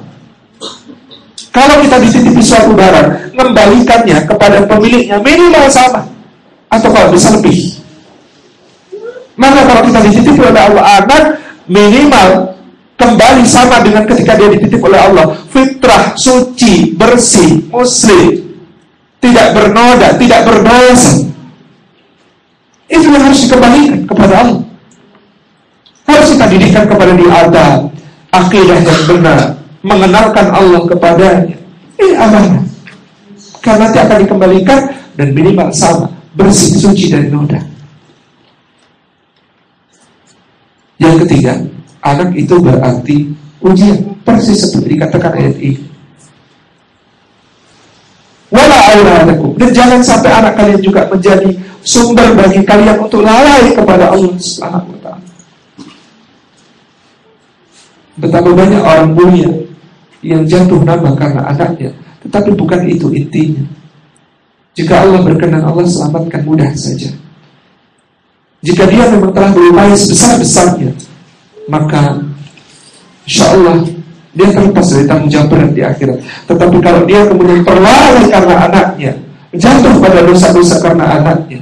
Kalau kita dititipi suatu barang, mengembalikannya kepada pemiliknya minimal sama atau kalau bisa lebih. Maka kalau kita dititipi oleh Allah anak minimal kembali sama dengan ketika dia dititip oleh Allah. Fitrah, suci, bersih, muslim, tidak bernoda, tidak berdosa. Itu yang harus dikembalikan kepada Allah. Harus kita didikan kepada di adab, akidah yang benar, mengenalkan Allah kepadanya. Ini amanah. Karena nanti akan dikembalikan dan minimal sama, bersih, suci dari noda. Yang ketiga, anak itu berarti ujian. Persis seperti dikatakan ayat ini wala auladakum dan jangan sampai anak kalian juga menjadi sumber bagi kalian untuk lalai kepada Allah Subhanahu wa taala. Betapa banyak orang mulia yang jatuh nama karena anaknya, tetapi bukan itu intinya. Jika Allah berkenan, Allah selamatkan mudah saja. Jika dia memang telah berupaya sebesar-besarnya, maka insya Allah dia terlepas dari tanggung jawab berat di akhirat. Tetapi kalau dia kemudian terlalai karena anaknya, jatuh pada dosa-dosa karena anaknya,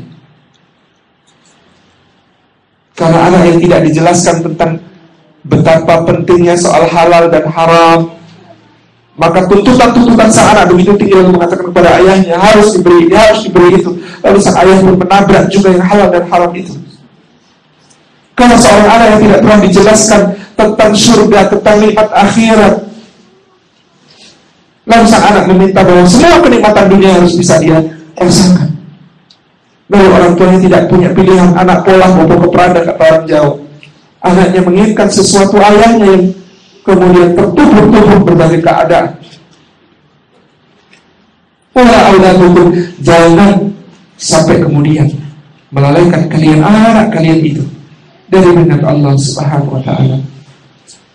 karena anak yang tidak dijelaskan tentang betapa pentingnya soal halal dan haram, maka tuntutan-tuntutan sang anak begitu tinggi lalu mengatakan kepada ayahnya harus diberi ini, harus diberi itu. Lalu sang ayah pun menabrak juga yang halal dan haram itu. Kalau seorang anak yang tidak pernah dijelaskan tentang surga, tentang nikmat akhirat. Lalu sang anak meminta bahwa semua kenikmatan dunia harus bisa dia rasakan. Lalu orang tuanya tidak punya pilihan anak pola maupun keperada kata orang Jawa. Anaknya menginginkan sesuatu ayahnya yang kemudian tertubruk-tubruk berbagai keadaan. Wala auladukum jangan sampai kemudian melalaikan kalian anak kalian itu dari mengingat Allah Subhanahu wa taala.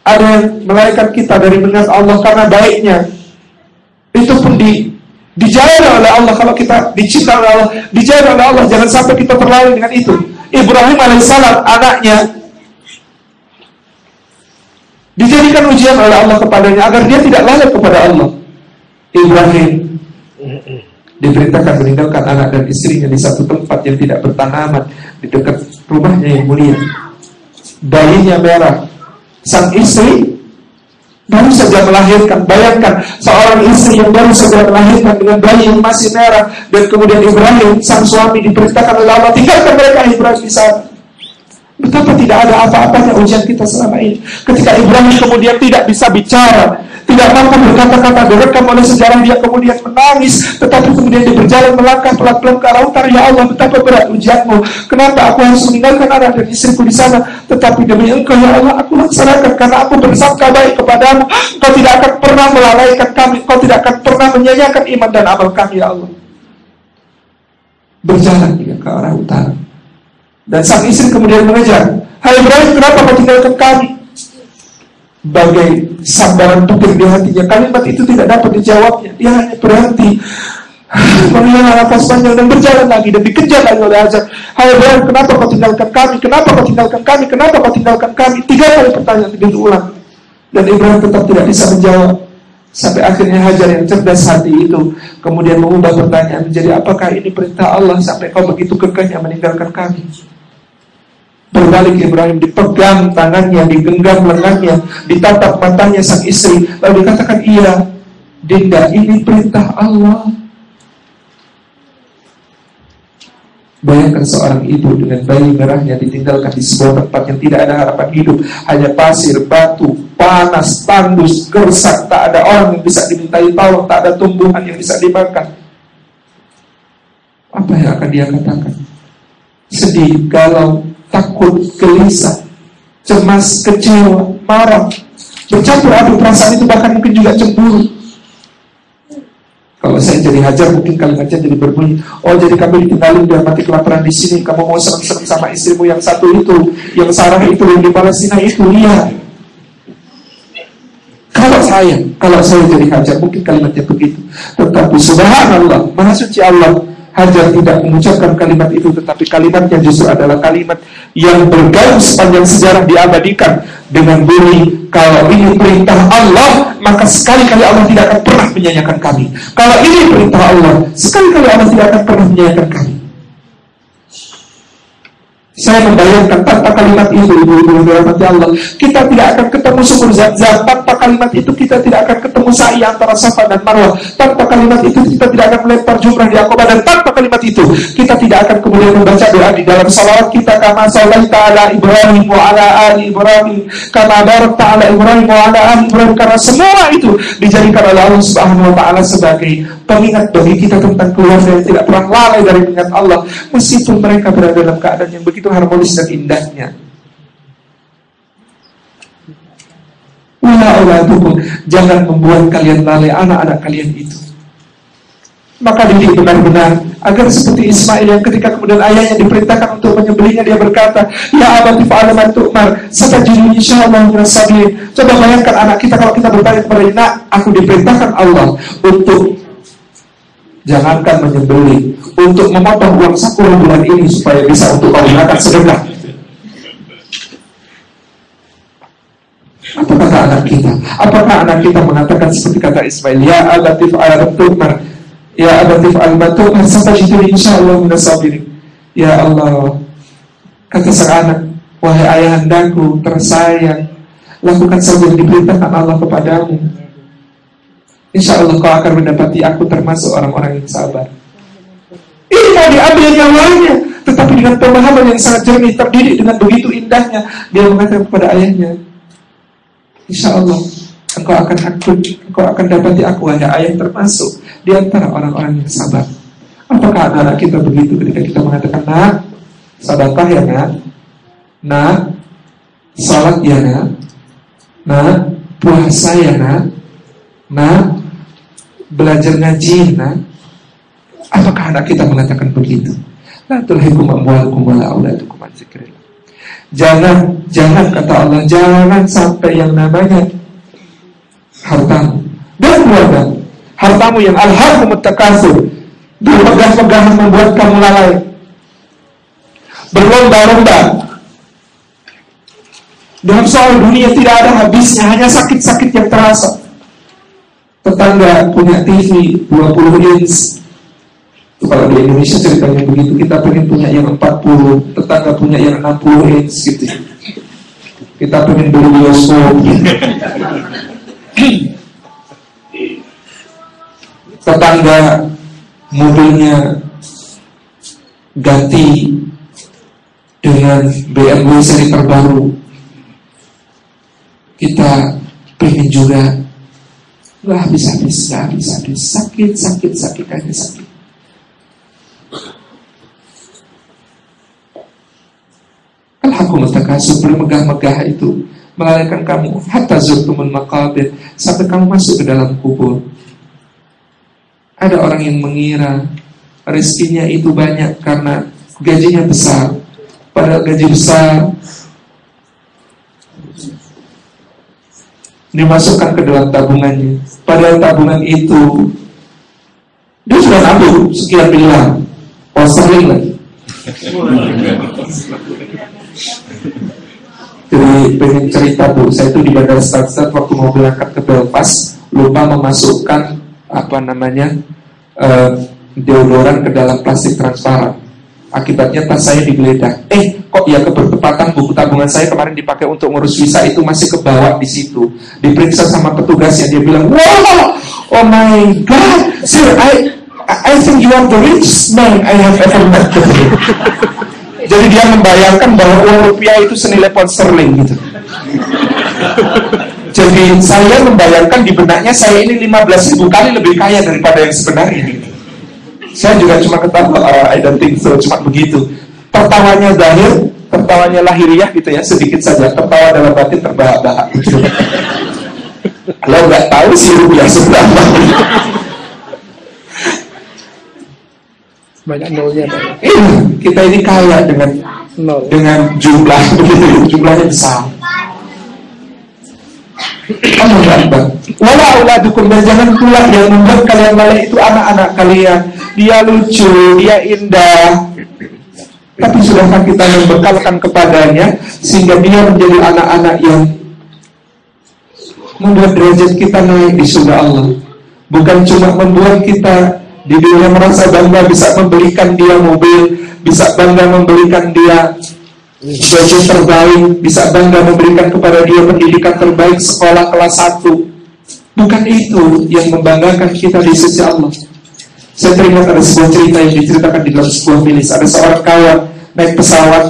Ada yang melaikan kita dari mengingat Allah karena baiknya. Itu pun di dijaga oleh Allah kalau kita dicinta oleh Allah, dijaga oleh Allah jangan sampai kita terlalai dengan itu. Ibrahim alaihissalam anaknya dijadikan ujian oleh Allah kepadanya agar dia tidak lalai kepada Allah. Ibrahim diperintahkan meninggalkan anak dan istrinya di satu tempat yang tidak bertanaman di dekat rumahnya yang mulia. Bayinya merah. Sang istri baru saja melahirkan. Bayangkan seorang istri yang baru saja melahirkan dengan bayi yang masih merah dan kemudian Ibrahim sang suami diperintahkan oleh Allah tinggalkan mereka Ibrahim di sana. Betapa tidak ada apa-apanya ujian kita selama ini. Ketika Ibrahim kemudian tidak bisa bicara, tidak mampu berkata-kata direkam oleh sejarah dia kemudian menangis tetapi kemudian dia berjalan melangkah pelan-pelan ke arah utara. Ya Allah betapa berat ujianmu. Kenapa aku harus meninggalkan anak dan istriku di sana? Tetapi demi engkau ya Allah aku laksanakan karena aku bersangka baik kepadamu. Kau tidak akan pernah melalaikan kami. Kau tidak akan pernah menyanyiakan iman dan amal kami ya Allah. Berjalan dia ke arah utara. Dan sang istri kemudian mengejar Hai Ibrahim kenapa kau tinggalkan kami bagai sambaran petir di hatinya. Kalimat itu tidak dapat dijawabnya. Dia hanya berhenti menghela nafas panjang dan berjalan lagi dan dikejar lagi oleh Hajar. Hai Ibrahim, kenapa kau tinggalkan kami? Kenapa kau tinggalkan kami? Kenapa kau tinggalkan kami? Tiga kali pertanyaan itu diulang. Dan Ibrahim tetap tidak bisa menjawab. Sampai akhirnya Hajar yang cerdas hati itu kemudian mengubah pertanyaan menjadi apakah ini perintah Allah sampai kau begitu kekehnya meninggalkan kami? Berbalik Ibrahim dipegang tangannya, digenggam lengannya, ditatap matanya sang istri. Lalu dikatakan, iya, Dinda, ini perintah Allah. Bayangkan seorang ibu dengan bayi merahnya ditinggalkan di sebuah tempat yang tidak ada harapan hidup. Hanya pasir, batu, panas, tandus, gersak. Tak ada orang yang bisa dimintai tolong. Tak ada tumbuhan yang bisa dimakan. Apa yang akan dia katakan? Sedih, galau, takut, gelisah, cemas, kecewa, marah, bercampur aduk perasaan itu bahkan mungkin juga cemburu. Kalau saya jadi hajar mungkin kalimatnya jadi berbunyi Oh jadi kami ditinggalin dia mati kelaparan di sini. Kamu mau serem-serem sama istrimu yang satu itu Yang Sarah itu yang di Palestina itu. Iya. Kalau saya Kalau saya jadi hajar mungkin kalimatnya begitu. Tetapi subhanallah Maha suci Allah Hajar tidak mengucapkan kalimat itu Tetapi kalimatnya justru adalah kalimat Yang bergaung sepanjang sejarah diabadikan Dengan bunyi Kalau ini perintah Allah Maka sekali-kali Allah tidak akan pernah menyanyikan kami. Kalau ini perintah Allah Sekali-kali Allah tidak akan pernah menyanyikan kami saya membayangkan tanpa kalimat itu ibu-ibu dirahmati Allah, kita tidak akan ketemu sumur zat-zat. Tanpa kalimat itu kita tidak akan ketemu sa'i antara Safa dan Marwah. Tanpa kalimat itu kita tidak akan melempar jumrah di Aqabah dan tanpa kalimat itu kita tidak akan kemudian membaca doa di dalam salawat kita. Kama sallaita ala Ibrahim wa ala ali Ibrahim. Kama barakta ala Ibrahim wa ala ali Ibrahim. Karena semua itu dijadikan oleh Allah Subhanahu wa taala sebagai pengingat bagi kita tentang keluarga yang tidak pernah lalai dari mengingat Allah. Meskipun mereka berada dalam keadaan yang begitu harmonis dan indahnya. Wala auladukum jangan membuat kalian lalai anak-anak kalian itu. Maka didik benar-benar agar seperti Ismail yang ketika kemudian ayahnya diperintahkan untuk menyembelihnya dia berkata, Ya abadi fa'ala man tu'mar, satajiduni insyaallah sabirin. Coba bayangkan anak kita kalau kita bertanya kepada nak, aku diperintahkan Allah untuk jangankan menyembelih, untuk memotong uang saku bulan ini supaya bisa untuk kau gunakan sedekah. Apa kata anak kita? Apakah anak kita mengatakan seperti kata Ismail, Ya abatif ayat tu'mar, Ya abatif al-batu'mar, satajidun insyaallah minas sabirin. Ya Allah, kata sang anak, Wahai ayahandaku tersayang, lakukan saja yang diperintahkan Allah kepadamu. Insya Allah kau akan mendapati aku termasuk orang-orang yang sabar. Ini mau diambil nyawanya, tetapi dengan pemahaman yang sangat jernih, terdidik dengan begitu indahnya, dia mengatakan kepada ayahnya, Insya Allah engkau akan aku, engkau akan dapati aku hanya ayah termasuk di antara orang-orang yang sabar. Apakah anak-anak kita begitu ketika kita mengatakan, nak, sadarkah ya nak? Nak, Salat ya nak Nah Puasa ya nak Nah Belajar ngaji nak Apakah anak kita mengatakan begitu? La tulhikum amwalukum wala auladukum an zikrillah. Jangan, jangan kata Allah, jangan sampai yang namanya hartamu dan keluarga. Hartamu yang alhaqum takasur bermegah-megahan membuat kamu lalai. Berlomba-lomba dalam soal dunia tidak ada habisnya, hanya sakit-sakit yang terasa. Tetangga punya TV 20 inch, kalau di Indonesia ceritanya begitu, kita pengen punya yang 40, tetangga punya yang 60 inch gitu. Kita pengen beli bioskop. tetangga mobilnya ganti dengan BMW seri terbaru. Kita pengen juga nggak habis-habis, nggak habis-habis, sakit, sakit, sakit, aja sakit. Alhamdulillah takasur bermegah-megah itu melalaikan kamu hatta zurtumul maqabir sampai kamu masuk ke dalam kubur. Ada orang yang mengira rezekinya itu banyak karena gajinya besar. Padahal gaji besar dimasukkan ke dalam tabungannya. Padahal tabungan itu dia sudah nabung sekian miliar, oh sering lagi. Jadi pengen cerita bu, saya itu di Bandar Stadsat waktu mau berangkat ke Belfast lupa memasukkan apa namanya uh, deodoran ke dalam plastik transparan. Akibatnya tas saya digeledah. Eh, kok ya kebertepatan buku tabungan saya kemarin dipakai untuk ngurus visa itu masih kebawa di situ. Diperiksa sama petugasnya dia bilang, "Wow, oh my god, sir, I I think you are the richest man I have ever met." Jadi dia membayangkan bahwa uang rupiah itu senilai pound sterling gitu. Jadi saya membayangkan di benaknya saya ini 15 ribu kali lebih kaya daripada yang sebenarnya. Saya juga cuma ketawa, uh, I don't think so, cuma begitu. Tertawanya zahir, tertawanya lahiriah gitu ya, sedikit saja. Tertawa dalam batin terbahak-bahak. Gitu. Kalau nggak tahu sih rupiah seberapa. banyak nolnya Iya, kita ini kaya dengan nol dengan jumlah begitu, jumlahnya besar. Allah Akbar. Wala auladukum dan jangan pula yang membuat kalian lalai itu anak-anak kalian. Dia lucu, dia indah. Tapi sudahkah kita membekalkan kepadanya sehingga dia menjadi anak-anak yang membuat derajat kita naik di surga Allah. Bukan cuma membuat kita di dunia merasa bangga bisa memberikan dia mobil, bisa bangga memberikan dia baju terbaik, bisa bangga memberikan kepada dia pendidikan terbaik sekolah kelas 1. Bukan itu yang membanggakan kita di sisi Allah. Saya teringat ada sebuah cerita yang diceritakan di dalam sebuah milis. Ada seorang kawan naik pesawat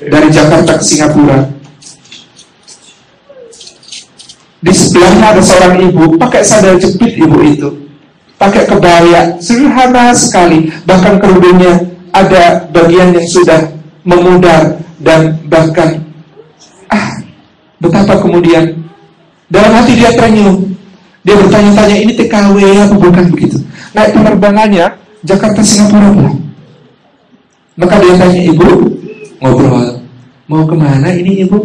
dari Jakarta ke Singapura. Di sebelahnya ada seorang ibu pakai sandal jepit ibu itu. Pakai kebaya, sederhana sekali. Bahkan kerudungnya ada bagian yang sudah memudar dan bahkan ah betapa kemudian dalam hati dia terenyuh dia bertanya-tanya ini TKW apa bukan begitu naik penerbangannya Jakarta Singapura belum maka dia tanya ibu ngobrol mau ke mana ini ibu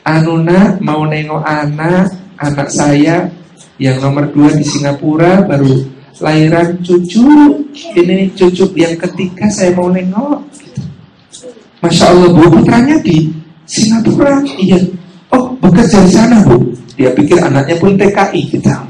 Anuna mau nengok anak anak saya yang nomor dua di Singapura baru lahiran cucu ini cucu yang ketiga saya mau nengok Masya Allah bu, putranya di Singapura. Iya. Oh, bekerja di sana bu. Dia pikir anaknya pun TKI kita.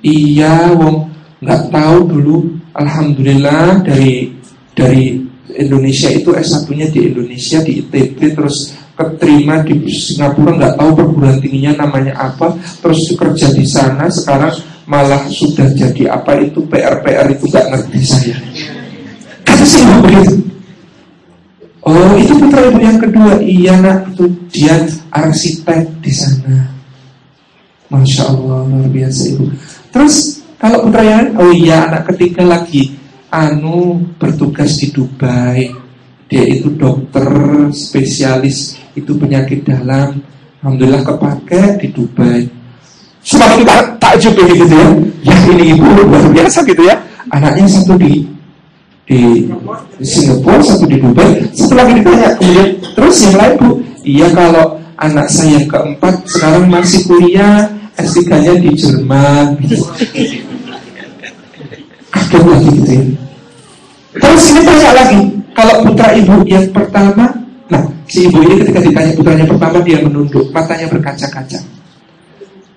Iya, wong nggak tahu dulu. Alhamdulillah dari dari Indonesia itu S1-nya di Indonesia di ITB terus keterima di Singapura. Nggak tahu perguruan tingginya namanya apa. Terus kerja di sana sekarang malah sudah jadi apa itu PR PR itu nggak ngerti saya. Kata sih begitu? Oh itu putra ibu yang kedua. Iya nak. Itu dia arsitek di sana. Masya Allah luar biasa ibu. Terus kalau putra yang Oh iya anak ketiga lagi Anu bertugas di Dubai Dia itu dokter spesialis itu penyakit dalam. Alhamdulillah kepake di Dubai. Semakin tak takjub ini gitu ya. Ya ini ibu luar biasa gitu ya. Anaknya satu di di Singapura, satu di Dubai. Setelah ditanya kemudian terus yang lain bu, iya kalau anak saya yang keempat sekarang masih kuliah S3-nya di Jerman. Kaget lagi gitu ya. Terus ini tanya lagi, kalau putra ibu yang pertama, nah si ibu ini ketika ditanya putranya pertama dia menunduk, matanya berkaca-kaca.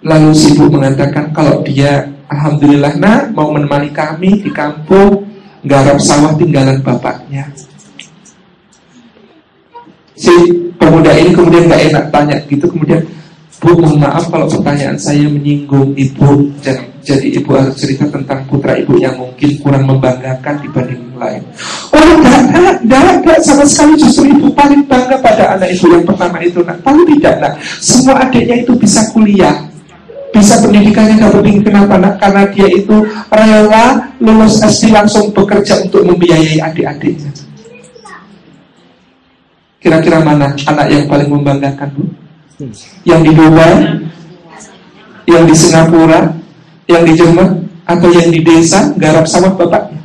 Lalu si ibu mengatakan kalau dia Alhamdulillah nak mau menemani kami di kampung garap sawah tinggalan bapaknya. Si pemuda ini kemudian gak enak tanya gitu kemudian Bu mohon maaf kalau pertanyaan saya menyinggung ibu jadi ibu harus cerita tentang putra ibu yang mungkin kurang membanggakan dibanding yang lain. Oh tidak, tidak, tidak sama sekali justru ibu paling bangga pada anak ibu yang pertama itu nak. Tahu tidak nak, semua adiknya itu bisa kuliah, bisa pendidikannya gak penting kenapa nak? Karena dia itu rela lulus SD langsung bekerja untuk membiayai adik-adiknya. Kira-kira mana anak yang paling membanggakan bu? Yang di Dubai, yang di Singapura, yang di Jerman, atau yang di desa garap sawah bapaknya.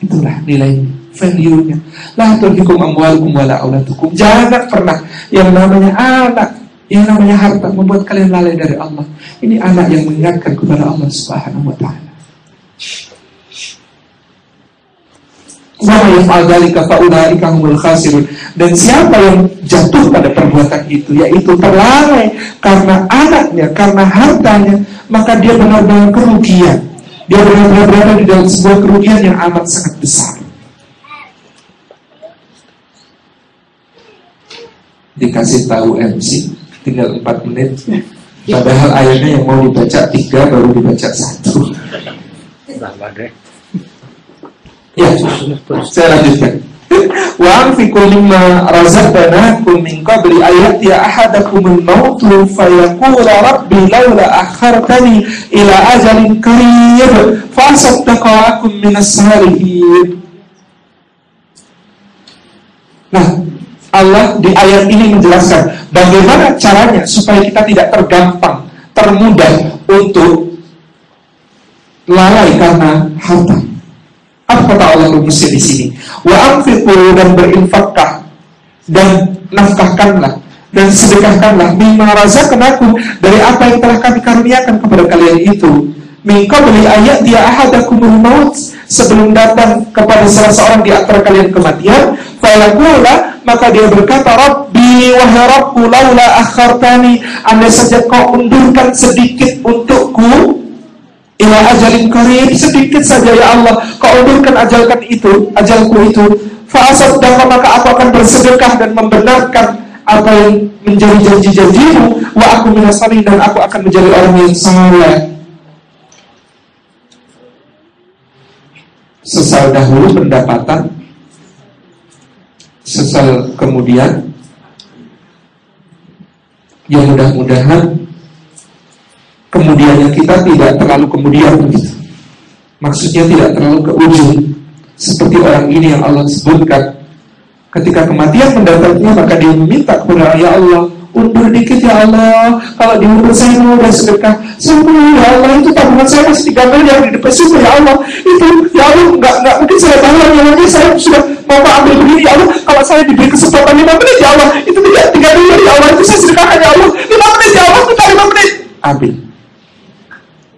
Itulah nilai value-nya. La tulhikum amwalukum wala auladukum. Jangan pernah yang namanya anak, yang namanya harta membuat kalian lalai dari Allah. Ini anak yang mengingatkan kepada Allah Subhanahu wa taala. Dan siapa yang jatuh pada perbuatan itu Yaitu terlalai Karena anaknya, karena hartanya Maka dia benar-benar kerugian. Dia benar-benar berada di dalam sebuah kerugian yang amat sangat besar. Dikasih tahu MC Tinggal 4 menit. Padahal ayatnya yang mau dibaca tiga baru dibaca satu Ya, saya lanjutkan. Wa anfiqu mimma razaqnakum min qabli ayat ya ahadakumul maut fa yaqulu rabbi laula akhartani ila ajalin qarib fa asaddaqu akum minas salihin. Nah, Allah di ayat ini menjelaskan bagaimana caranya supaya kita tidak tergampang, termudah untuk lalai karena harta. Apa kata Allah rumusnya di sini? Wa anfiqu dan berinfaklah dan nafkahkanlah dan sedekahkanlah mimma razaqnakum dari apa yang telah kami karuniakan kepada kalian itu. Min qabli ayat dia ahadakumul maut sebelum datang kepada salah seorang di antara kalian kematian, fayaqula maka dia berkata, Rabbi wahai Rabbku laula akhartani, andai saja kau undurkan sedikit untukku ila ajalin karib sedikit saja ya Allah. Kau undurkan ajalkan itu ajalku itu. Fa'asad dan maka aku akan bersedekah dan membenarkan apa yang menjadi janji-janjimu. Wa aku minasari dan aku akan menjadi orang yang saleh. Sesal dahulu pendapatan. Sesal kemudian. Yang mudah-mudahan kemudiannya kita tidak terlalu kemudian. Maksudnya tidak terlalu ke ujung. Seperti orang ini yang Allah sebutkan. Ketika kematian mendatanginya maka dia meminta kepada ya Allah undur dikit ya Allah. Kalau diundur saya mau udah sedekah sembuh ya Allah itu tabungan saya masih tiga miliar di depan situ ya Allah. Itu ya Allah nggak nggak mungkin saya tahu yang lagi saya sudah mau ambil begini ya Allah. Kalau saya diberi kesempatan lima menit ya Allah. Itu tidak tiga miliar ya Allah. Itu saya sedekahkan ya Allah. Lima menit ya Allah. Kita lima menit. Ambil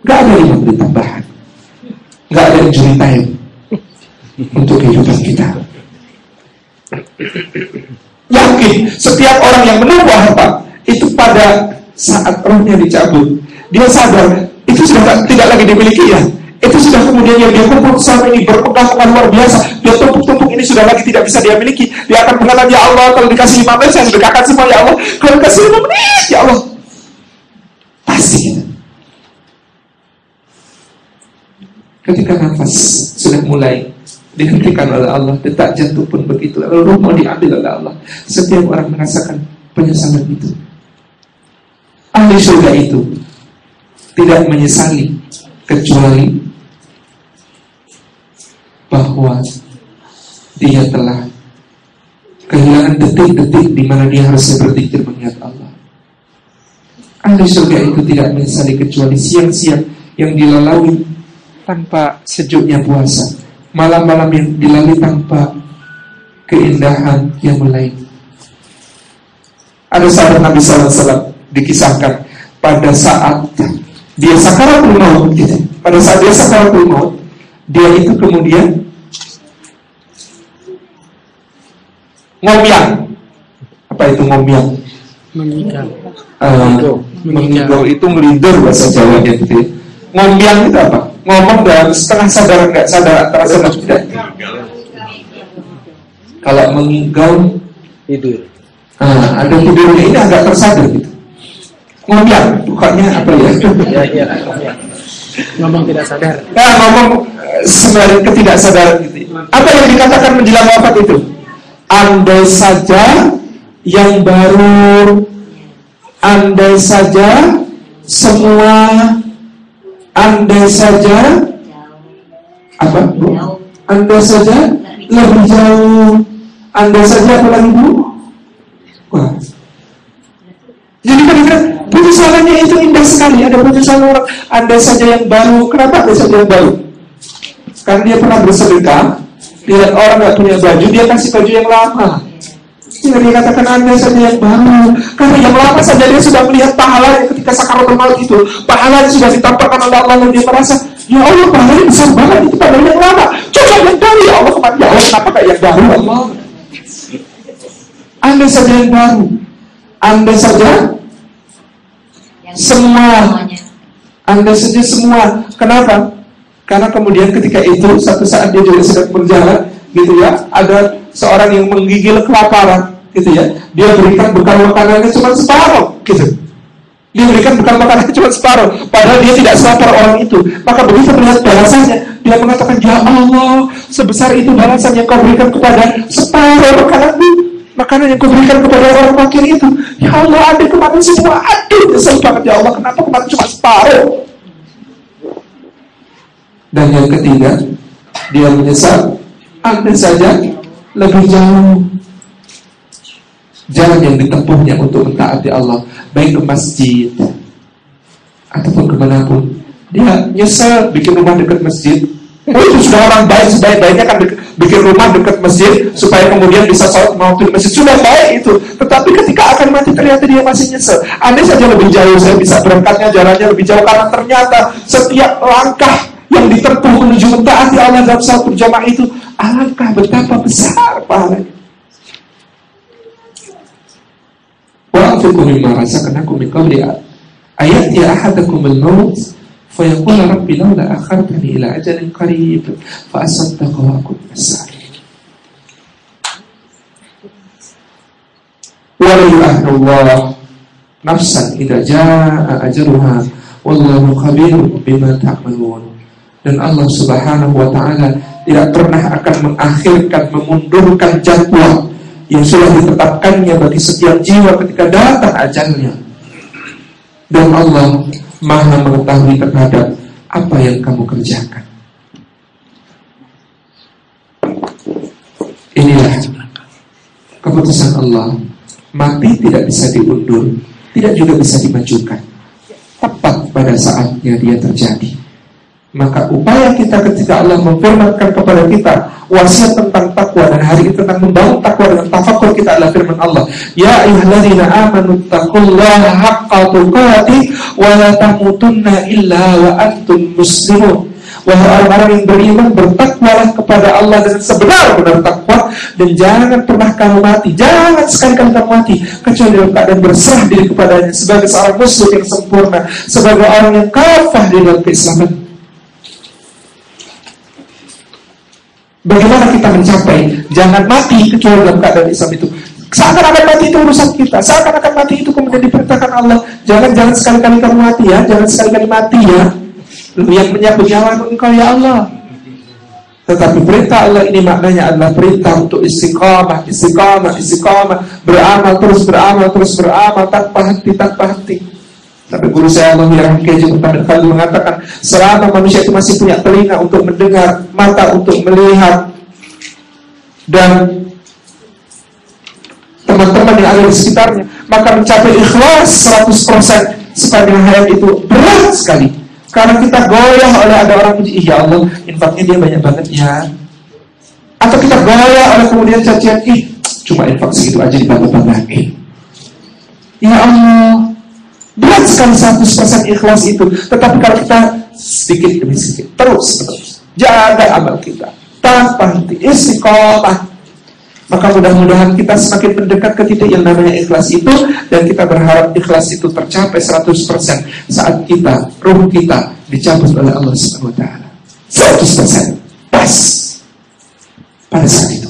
Gak ada lima menit tambahan. Gak ada injury time untuk kehidupan kita. Yakin setiap orang yang menunggu harta itu pada saat rohnya dicabut, dia sadar itu sudah tidak lagi dimiliki ya. Itu sudah kemudian yang dia kumpul selama ini berpegang luar biasa. Dia tumpuk-tumpuk ini sudah lagi tidak bisa dia miliki. Dia akan mengatakan, ya Allah, kalau dikasih lima menit, saya sedekahkan semua, ya Allah. Kalau dikasih lima menit, ya Allah. Pasti. Ketika nafas sudah mulai dihentikan oleh Allah, detak jantung pun begitu. Lalu roh mau diambil oleh Allah. Setiap orang merasakan penyesalan itu. Ahli surga itu tidak menyesali kecuali bahwa dia telah kehilangan detik-detik di mana dia harus berzikir mengingat Allah. Ahli surga itu tidak menyesali kecuali siang-siang yang dilalui tanpa sejuknya puasa, malam-malam yang dilalui tanpa keindahan yang lain. Ada sahabat Nabi SAW dikisahkan pada saat dia sakaratul maut, gitu. pada saat dia sakaratul maut, dia itu kemudian ngomyang. Apa itu ngomyang? Mengikat. Uh, mengigau itu ngelindur bahasa Jawa gitu ya. Ngomyang itu apa? Ngomong dalam setengah sadar nggak sadar antara sadar tidak. Kalau mengigau Tidur. uh, ada tidurnya ini agak tersadar gitu. Ngomyang, bukannya apa ya? Ya, iya. ya. Ngomong tidak sadar. Nah, ngomong uh, sebenarnya ketidaksadaran gitu. Apa yang dikatakan menjelang wafat itu? Andai saja yang baru Andai saja semua Andai saja Apa bu? Andai saja lebih jauh Andai saja apa lagi bu? Wah jadi kadang-kadang putusannya itu indah sekali Ada putusan orang Andai saja yang baru Kenapa andai saja yang baru? Karena dia pernah bersedekah Lihat orang nggak punya baju, dia kasih baju yang lama. Tidak dikatakan anda saja yang baru. Karena yang lama saja dia sudah melihat pahala ketika sakaratul maut itu. Pahala sudah ditampakkan oleh Allah dan dia merasa, ya Allah pahalanya besar banget itu pada yang lama. Coba yang baru ya Allah kemarin ya Allah kenapa kayak yang baru Allah? Anda saja yang baru. Anda saja semua. Anda saja semua. Kenapa? Karena kemudian ketika itu satu saat dia juga sedang berjalan gitu ya, ada seorang yang menggigil kelaparan gitu ya. Dia berikan bekal makanannya cuma separuh gitu. Dia berikan bekal makanannya cuma separuh, padahal dia tidak selapar orang itu. Maka begitu melihat balasannya, dia mengatakan, Ya Allah, sebesar itu balasan yang kau berikan kepada separuh makananmu makanan yang kau berikan kepada orang fakir itu. Ya Allah, ada kemarin semua, aduh, nyesel banget ya Allah, kenapa kemarin cuma separuh? Dan yang ketiga, dia menyesal. Anda saja lebih jauh jalan yang ditempuhnya untuk mentaati Allah, baik ke masjid ataupun ke mana pun. Dia nyesal bikin rumah dekat masjid. Oh itu sudah orang baik sebaik-baiknya kan bikin rumah dekat masjid supaya kemudian bisa sholat mau di masjid sudah baik itu. Tetapi ketika akan mati ternyata dia masih nyesel. Anda saja lebih jauh saya bisa berangkatnya jalannya lebih jauh karena ternyata setiap langkah yang ditempuh menuju mentaati Allah dalam satu jamaah itu Alangkah betapa besar pahalanya. Wa afikum mimma razaqnakum min qabli ayat ya ahadakum al-maut fa yaqulu rabbi laula akhartani ila ajalin qarib fa asaddaqa wa akun Wallahu nafsan idza jaa ajaluha wallahu khabirun bima ta'malun. Dan Allah Subhanahu wa taala tidak pernah akan mengakhirkan memundurkan jadwal yang sudah ditetapkannya bagi setiap jiwa ketika datang ajalnya. Dan Allah Maha mengetahui terhadap apa yang kamu kerjakan. Inilah keputusan Allah. Mati tidak bisa diundur, tidak juga bisa dimajukan. Tepat pada saatnya dia terjadi. Maka upaya kita ketika Allah memfirmankan kepada kita wasiat tentang takwa dan hari ini tentang membangun takwa dengan tafakur kita adalah firman Allah. Ya ayyuhalladzina amanu taqullaha haqqa tuqatih wa la tamutunna illa wa antum muslimun. Wahai orang-orang yang beriman bertakwalah kepada Allah dengan sebenar-benar takwa dan jangan pernah kamu mati, jangan sekali-kali kamu mati kecuali dalam keadaan berserah diri kepadanya sebagai seorang muslim yang sempurna, sebagai orang yang kafah di dalam keislaman. Bagaimana kita mencapai jangan mati kecuali dalam keadaan Islam itu. Seakan-akan mati itu urusan kita. Seakan-akan mati itu kemudian diperintahkan Allah. Jangan jangan sekali-kali kamu mati ya. Jangan sekali-kali mati ya. Yang menyambut nyawa engkau ya Allah. Tetapi perintah Allah ini maknanya adalah perintah untuk istiqamah, istiqamah, istiqamah, beramal terus beramal terus beramal tanpa henti tanpa henti. Tapi guru saya Allah yang Keji Muhammad Khalil mengatakan selama manusia itu masih punya telinga untuk mendengar, mata untuk melihat dan teman-teman yang ada di sekitarnya, maka mencapai ikhlas 100% sepanjang hayat itu berat sekali. Karena kita goyah oleh ada orang puji, ya Allah, infaknya dia banyak banget ya. Atau kita goyah oleh kemudian cacian, ih, cuma infak segitu aja dibangga-banggain. Ya Allah, berat sekali 100% ikhlas itu. Tetapi kalau kita sedikit demi sedikit, terus, terus, jaga amal kita, tanpa henti, istiqomah, maka mudah-mudahan kita semakin mendekat ke titik yang namanya ikhlas itu dan kita berharap ikhlas itu tercapai 100% saat kita, ruh kita dicabut oleh Allah Subhanahu wa taala. 100% pas pada saat itu.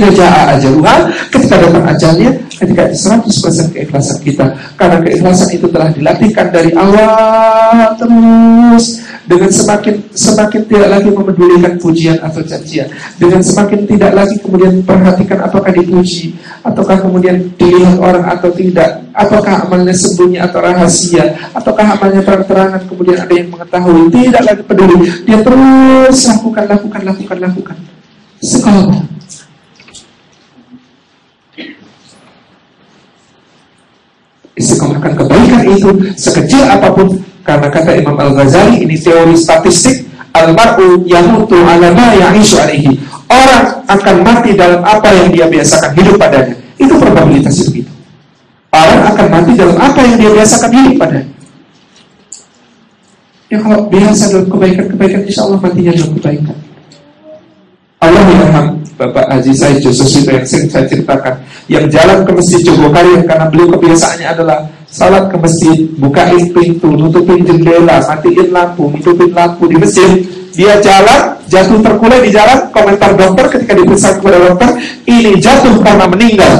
Ida ja'a ajaluha ketika datang ajalnya ketika 100% keikhlasan kita. Karena keikhlasan itu telah dilatihkan dari awal terus. Dengan semakin semakin tidak lagi memedulikan pujian atau cacian, dengan semakin tidak lagi kemudian perhatikan apakah dipuji, ataukah kemudian dilihat orang atau tidak, apakah amalnya sembunyi atau rahasia, ataukah amalnya terang-terangan kemudian ada yang mengetahui, tidak lagi peduli, dia terus lakukan, lakukan, lakukan, lakukan. Sekolah. Istiqomahkan kebaikan itu sekecil apa pun karena kata Imam Al-Ghazali ini teori statistik Al-mar'u yamutu ala ma ya'ishu alaihi. Orang akan mati dalam apa yang dia biasakan hidup padanya. Itu probabilitas itu begitu. Orang akan mati dalam apa yang dia biasakan hidup padanya. Ya kalau biasa dalam kebaikan-kebaikan insya Allah matinya dalam kebaikan. Bapak Haji Said Josus itu yang sering saya ceritakan yang jalan ke Masjid Jogokarian karena beliau kebiasaannya adalah salat ke masjid, bukain pintu, nutupin jendela, matiin lampu, nutupin lampu di masjid. Dia jalan, jatuh terkulai di jalan. Komentar dokter ketika diperiksa kepada dokter, ini jatuh karena meninggal,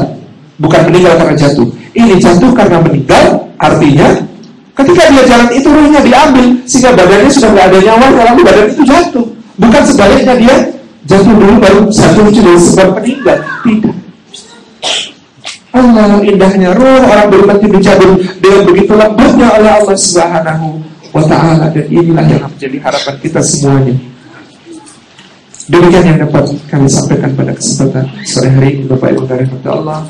bukan meninggal karena jatuh. Ini jatuh karena meninggal, artinya ketika dia jalan itu ruhnya diambil sehingga badannya sudah tidak ada nyawa, lalu badan itu jatuh. Bukan sebaliknya dia jatuh dulu baru satu dari sebab meninggal. Tidak. Allah indahnya roh orang berbakti dicabut dengan begitu lembutnya oleh Allah Subhanahu wa taala dan inilah yang menjadi harapan kita semuanya. Demikian yang dapat kami sampaikan pada kesempatan sore hari ini Bapak Ibu dari Allah.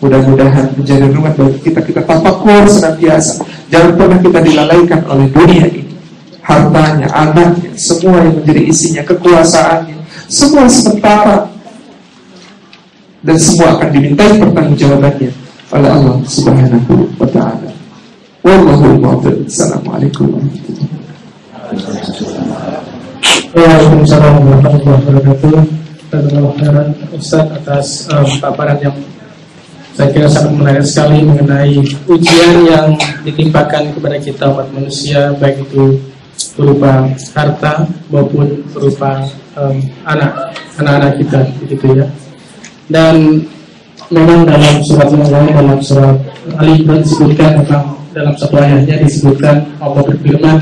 Mudah-mudahan menjadi rumah bagi kita kita tafakur senantiasa. Jangan pernah kita dilalaikan oleh dunia ini. Hartanya, anaknya, semua yang menjadi isinya, kekuasaannya, semua sementara dan semua akan dimintai pertanggungjawabannya oleh Allah Subhanahu wa taala. Wallahu muwaffiq. Assalamualaikum warahmatullahi Waalaikumsalam warahmatullahi wabarakatuh. Terima kasih Ustaz atas um, paparan yang saya kira sangat menarik sekali mengenai ujian yang ditimpakan kepada kita umat manusia baik itu berupa harta maupun berupa um, anak anak-anak kita begitu ya dan memang dalam surat yang lain dalam surat Ali Imran disebutkan memang dalam satu ayatnya disebutkan Allah berfirman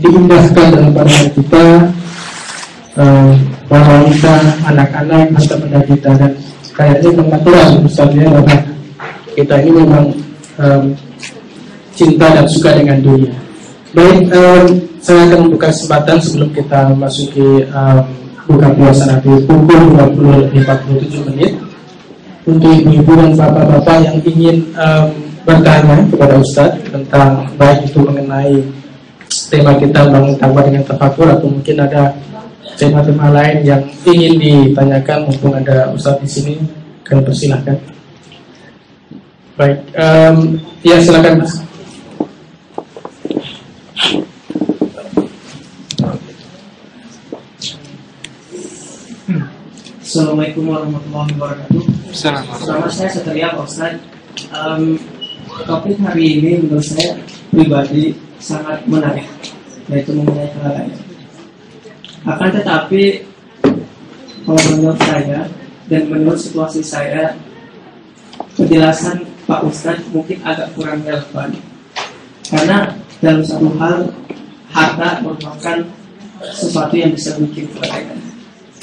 diindahkan dalam pandangan kita uh, wanita, anak-anak, harta benda kita dan kayaknya memang natural misalnya bahwa kita ini memang um, cinta dan suka dengan dunia. Baik, um, saya akan membuka kesempatan sebelum kita masuki um, buka puasa nanti pukul 20 lebih 47 menit. Untuk ibu-ibu dan bapak-bapak yang ingin um, bertanya kepada Ustadz tentang baik itu mengenai tema kita bangun takwa dengan tafakur atau mungkin ada tema-tema lain yang ingin ditanyakan mumpung ada Ustadz di sini kami persilahkan. Baik um, ya silakan Mas Assalamualaikum warahmatullahi wabarakatuh. Selamat saya Satria Pak Ustaz. Um, topik hari ini menurut saya pribadi sangat menarik, yaitu mengenai kelalaian. Akan tetapi, kalau menurut saya dan menurut situasi saya, penjelasan Pak Ustaz mungkin agak kurang relevan. Karena dalam satu hal, harta merupakan sesuatu yang bisa bikin kelalaian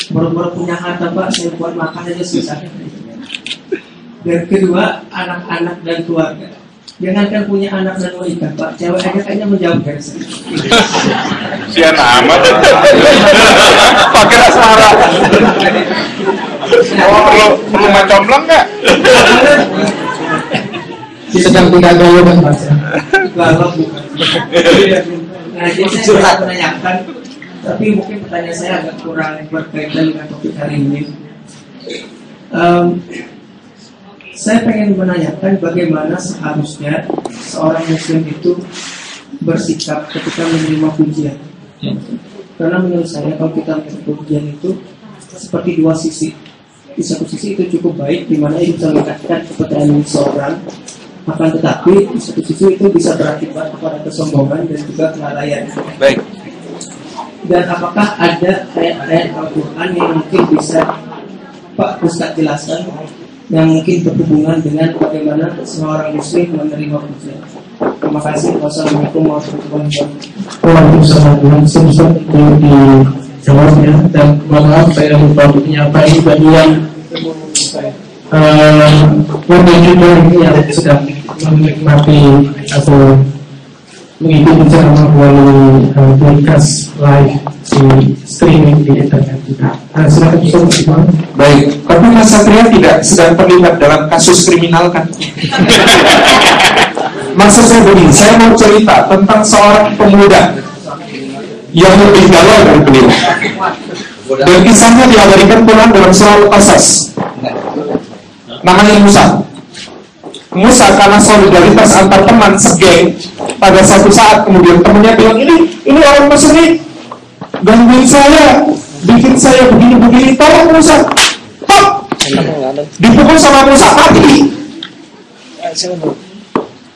baru-baru punya harta pak saya buat makan aja susah dan kedua anak-anak dan keluarga Jangankan punya anak dan wanita, Pak. Cewek aja kayaknya dari sini. Sian amat. Pakai asmara. Oh, perlu perlu macomblang nggak? Sedang tidak gaya kan mas bukan. Nah, jadi saya menanyakan, tapi mungkin pertanyaan saya agak kurang berkaitan dengan topik hari ini. Um, saya pengen menanyakan bagaimana seharusnya seorang muslim itu bersikap ketika menerima pujian. Karena menurut saya kalau kita melihat pujian itu seperti dua sisi. Di satu sisi itu cukup baik, di mana itu bisa meningkatkan kepercayaan seorang. Akan tetapi di satu sisi itu bisa berakibat kepada kesombongan dan juga kelalaian. Baik. Dan apakah ada ayat-ayat Al-Quran yang mungkin bisa Pak Ustaz jelaskan yang mungkin berhubungan dengan bagaimana seorang muslim menerima pujian. Terima kasih. Wassalamualaikum warahmatullahi wabarakatuh. Waalaikumsalam Ustaz itu dijawabnya dan mohon maaf saya lupa untuk menyampaikan bagi yang eh, warga juga ini yang sedang menikmati atau mengikuti ceramah melalui uh, broadcast live di streaming di internet juga. Uh, silakan Ustaz gimana? Baik, tapi Mas Satria tidak sedang terlibat dalam kasus kriminal kan? Maksud saya begini, saya mau cerita tentang seorang pemuda yang lebih galau dari beliau. Dan kisahnya diabadikan Quran dalam surah Al-Qasas. Namanya Musa. Musa karena solidaritas antar teman segeng pada satu saat kemudian temannya bilang ini ini orang Mesir gangguin saya bikin saya begini-begini tolong Musa Stop! dipukul sama Musa mati.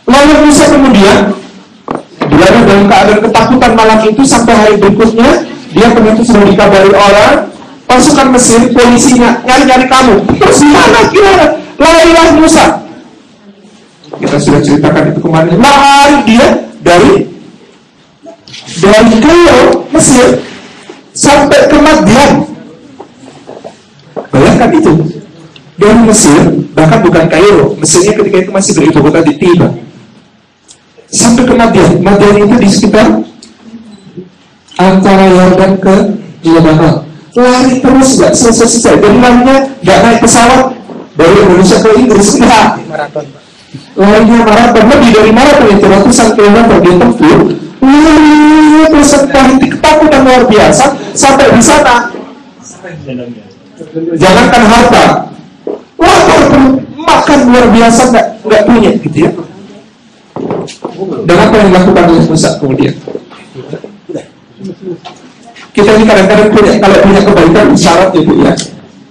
Lalu Musa kemudian berada dalam keadaan ketakutan malam itu sampai hari berikutnya dia ternyata sudah dikabari orang pasukan Mesir polisinya nyari-nyari kamu. Terus gimana gimana larilah Musa kita sudah ceritakan itu kemarin. Lari dia dari dari Kairo Mesir sampai ke Madian. Bayangkan itu. Dari Mesir bahkan bukan Kairo Mesirnya ketika itu masih beribu kota di Tiba. Sampai ke Madian. Madian itu di sekitar antara Yordan ke Lebanon lari terus nggak? Selesai-selesai. Dan larinya nggak naik pesawat. Dari Indonesia ke Inggris. Enggak larinya maraton lebih dari maraton itu ratusan kilometer dia tempuh terus henti ketakutan luar biasa. Sampai di sana. Jangankan harta. Lapar makan luar biasa nggak nggak punya gitu ya. Dan apa yang dilakukan oleh Musa kemudian? Kita ini kadang-kadang punya kalau punya kebaikan syarat ya bu ya.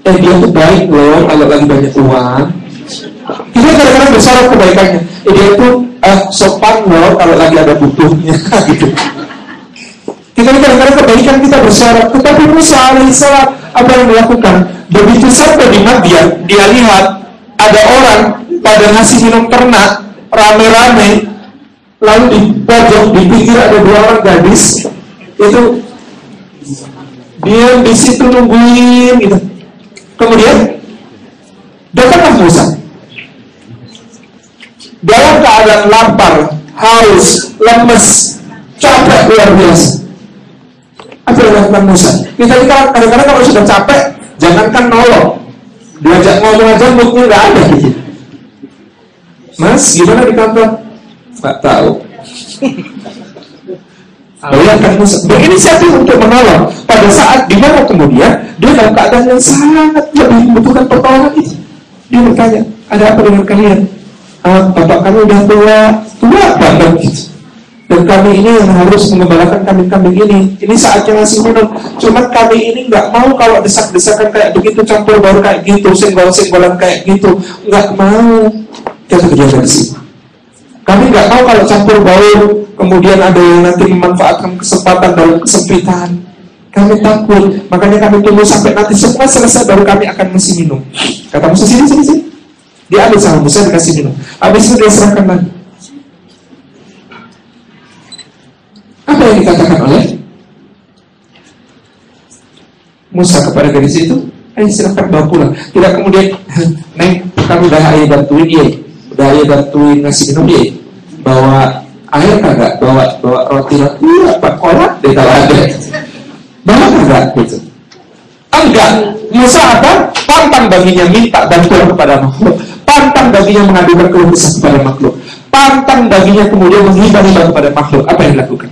Eh dia tuh baik loh kalau lagi banyak uang kita kadang-kadang bersyarat kebaikannya. Eh, dia tuh eh, sopan loh kalau lagi ada butuhnya. Gitu. Kita kadang-kadang kebaikan kita bersyarat tetapi Musa alaihissalam apa yang dilakukan? Begitu sampai di Madian dia lihat ada orang pada ngasih minum ternak rame-rame lalu di pojok di pinggir ada dua orang gadis itu dia di situ nungguin gitu. Kemudian datanglah Musa. Dalam keadaan lapar haus lemes capek luar biasa. Apa yang dilakukan Musa? Kita kadang-kadang kalau sudah capek jangankan nolong. Diajak ngomong aja moodnya nggak ada. Mas gimana di kantor? Nggak tahu. Bayangkan Musa. Berinisiatif untuk menolong. Pada saat di mana kemudian dia dalam keadaan yang sangat lebih membutuhkan pertolongan itu. Dia bertanya, ada apa dengan kalian? Ah, bapak kami udah tua, tua banget. Dan kami ini yang harus mengembalakan kambing-kambing ini. Ini saatnya ngasih minum. Cuman kami ini nggak mau kalau desak-desakan kayak begitu, campur baru kayak gitu, senggol-senggolan kayak gitu. Nggak mau. Kita kerja dari sini. Kami nggak tahu kalau campur baur, kemudian ada yang nanti memanfaatkan kesempatan dalam kesempitan. Kami takut, makanya kami tunggu sampai nanti semua selesai baru kami akan mesti minum. Kata Musa sini sini sini. Dia ambil sama Musa dikasih minum. Habis itu dia serahkan lagi. Apa yang dikatakan oleh Musa kepada gadis itu? Ayo silahkan bawa pulang. Tidak kemudian, Neng, kamu udah ayah bantuin ya udah ayah bantuin ngasih minum ya bawa air kagak bawa bawa roti roti apa kolak kalau ada bawa kagak gitu enggak Musa apa? Pantang baginya minta bantuan kepada makhluk. Pantang baginya mengadukan keluh kesah kepada makhluk. Pantang baginya kemudian menghibah-hibah kepada makhluk. Apa yang dilakukan?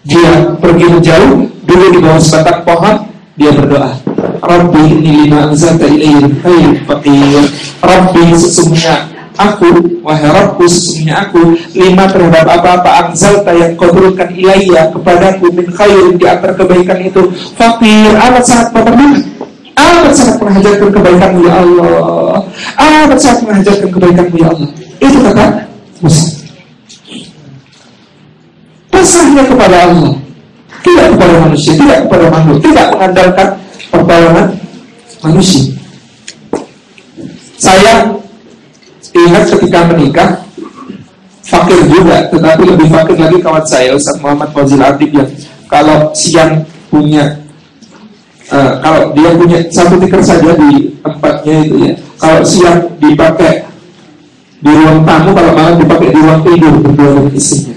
Dia pergi menjauh, dulu di bawah sebatang pohon, dia berdoa. Rabbi ini lima anzalta ilayhi khair faqir. Rabbi sesungguhnya aku wahai Rabbku sesungguhnya aku lima terhadap apa-apa anzalta yang kau turunkan ilayya kepadaku min khairin di antara kebaikan itu. Fakir amat sangat memerlukan amat sangat mengajarkan kebaikan ya Allah. Amat sangat mengajarkan kebaikan ya Allah. Itu kata Musa. Pasrahnya kepada Allah. Tidak kepada manusia tidak kepada makhluk tidak mengandalkan pertolongan manusia. Saya Ingat ketika menikah fakir juga, tetapi lebih fakir lagi kawan saya Ustaz Muhammad Fazil Adib yang kalau siang punya uh, kalau dia punya satu tikar saja di tempatnya itu ya, kalau siang dipakai di ruang tamu, kalau malam dipakai di ruang tidur berdua dengan istrinya.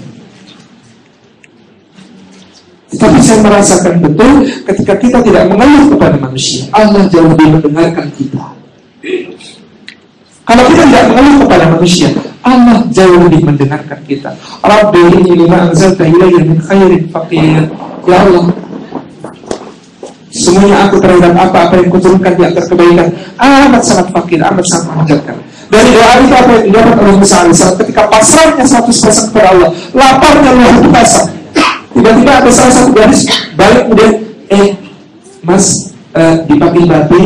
Tapi saya merasakan betul ketika kita tidak mengeluh kepada manusia, Allah jauh lebih mendengarkan kita. Kalau kita tidak mengeluh kepada manusia, Allah jauh lebih mendengarkan kita. Rabbi ini lima anzalta ilayya min khairin faqir. Ya Allah, semuanya aku terhadap apa-apa yang kuturunkan di antara kebaikan amat sangat fakir, amat sangat mengajarkan. Dari doa itu apa yang didapat oleh Musa alaihissalam ketika pasrahnya 100% kepada Allah, laparnya luar biasa. Tiba-tiba ada salah satu garis balik kemudian, eh, Mas, uh, dipakai babi,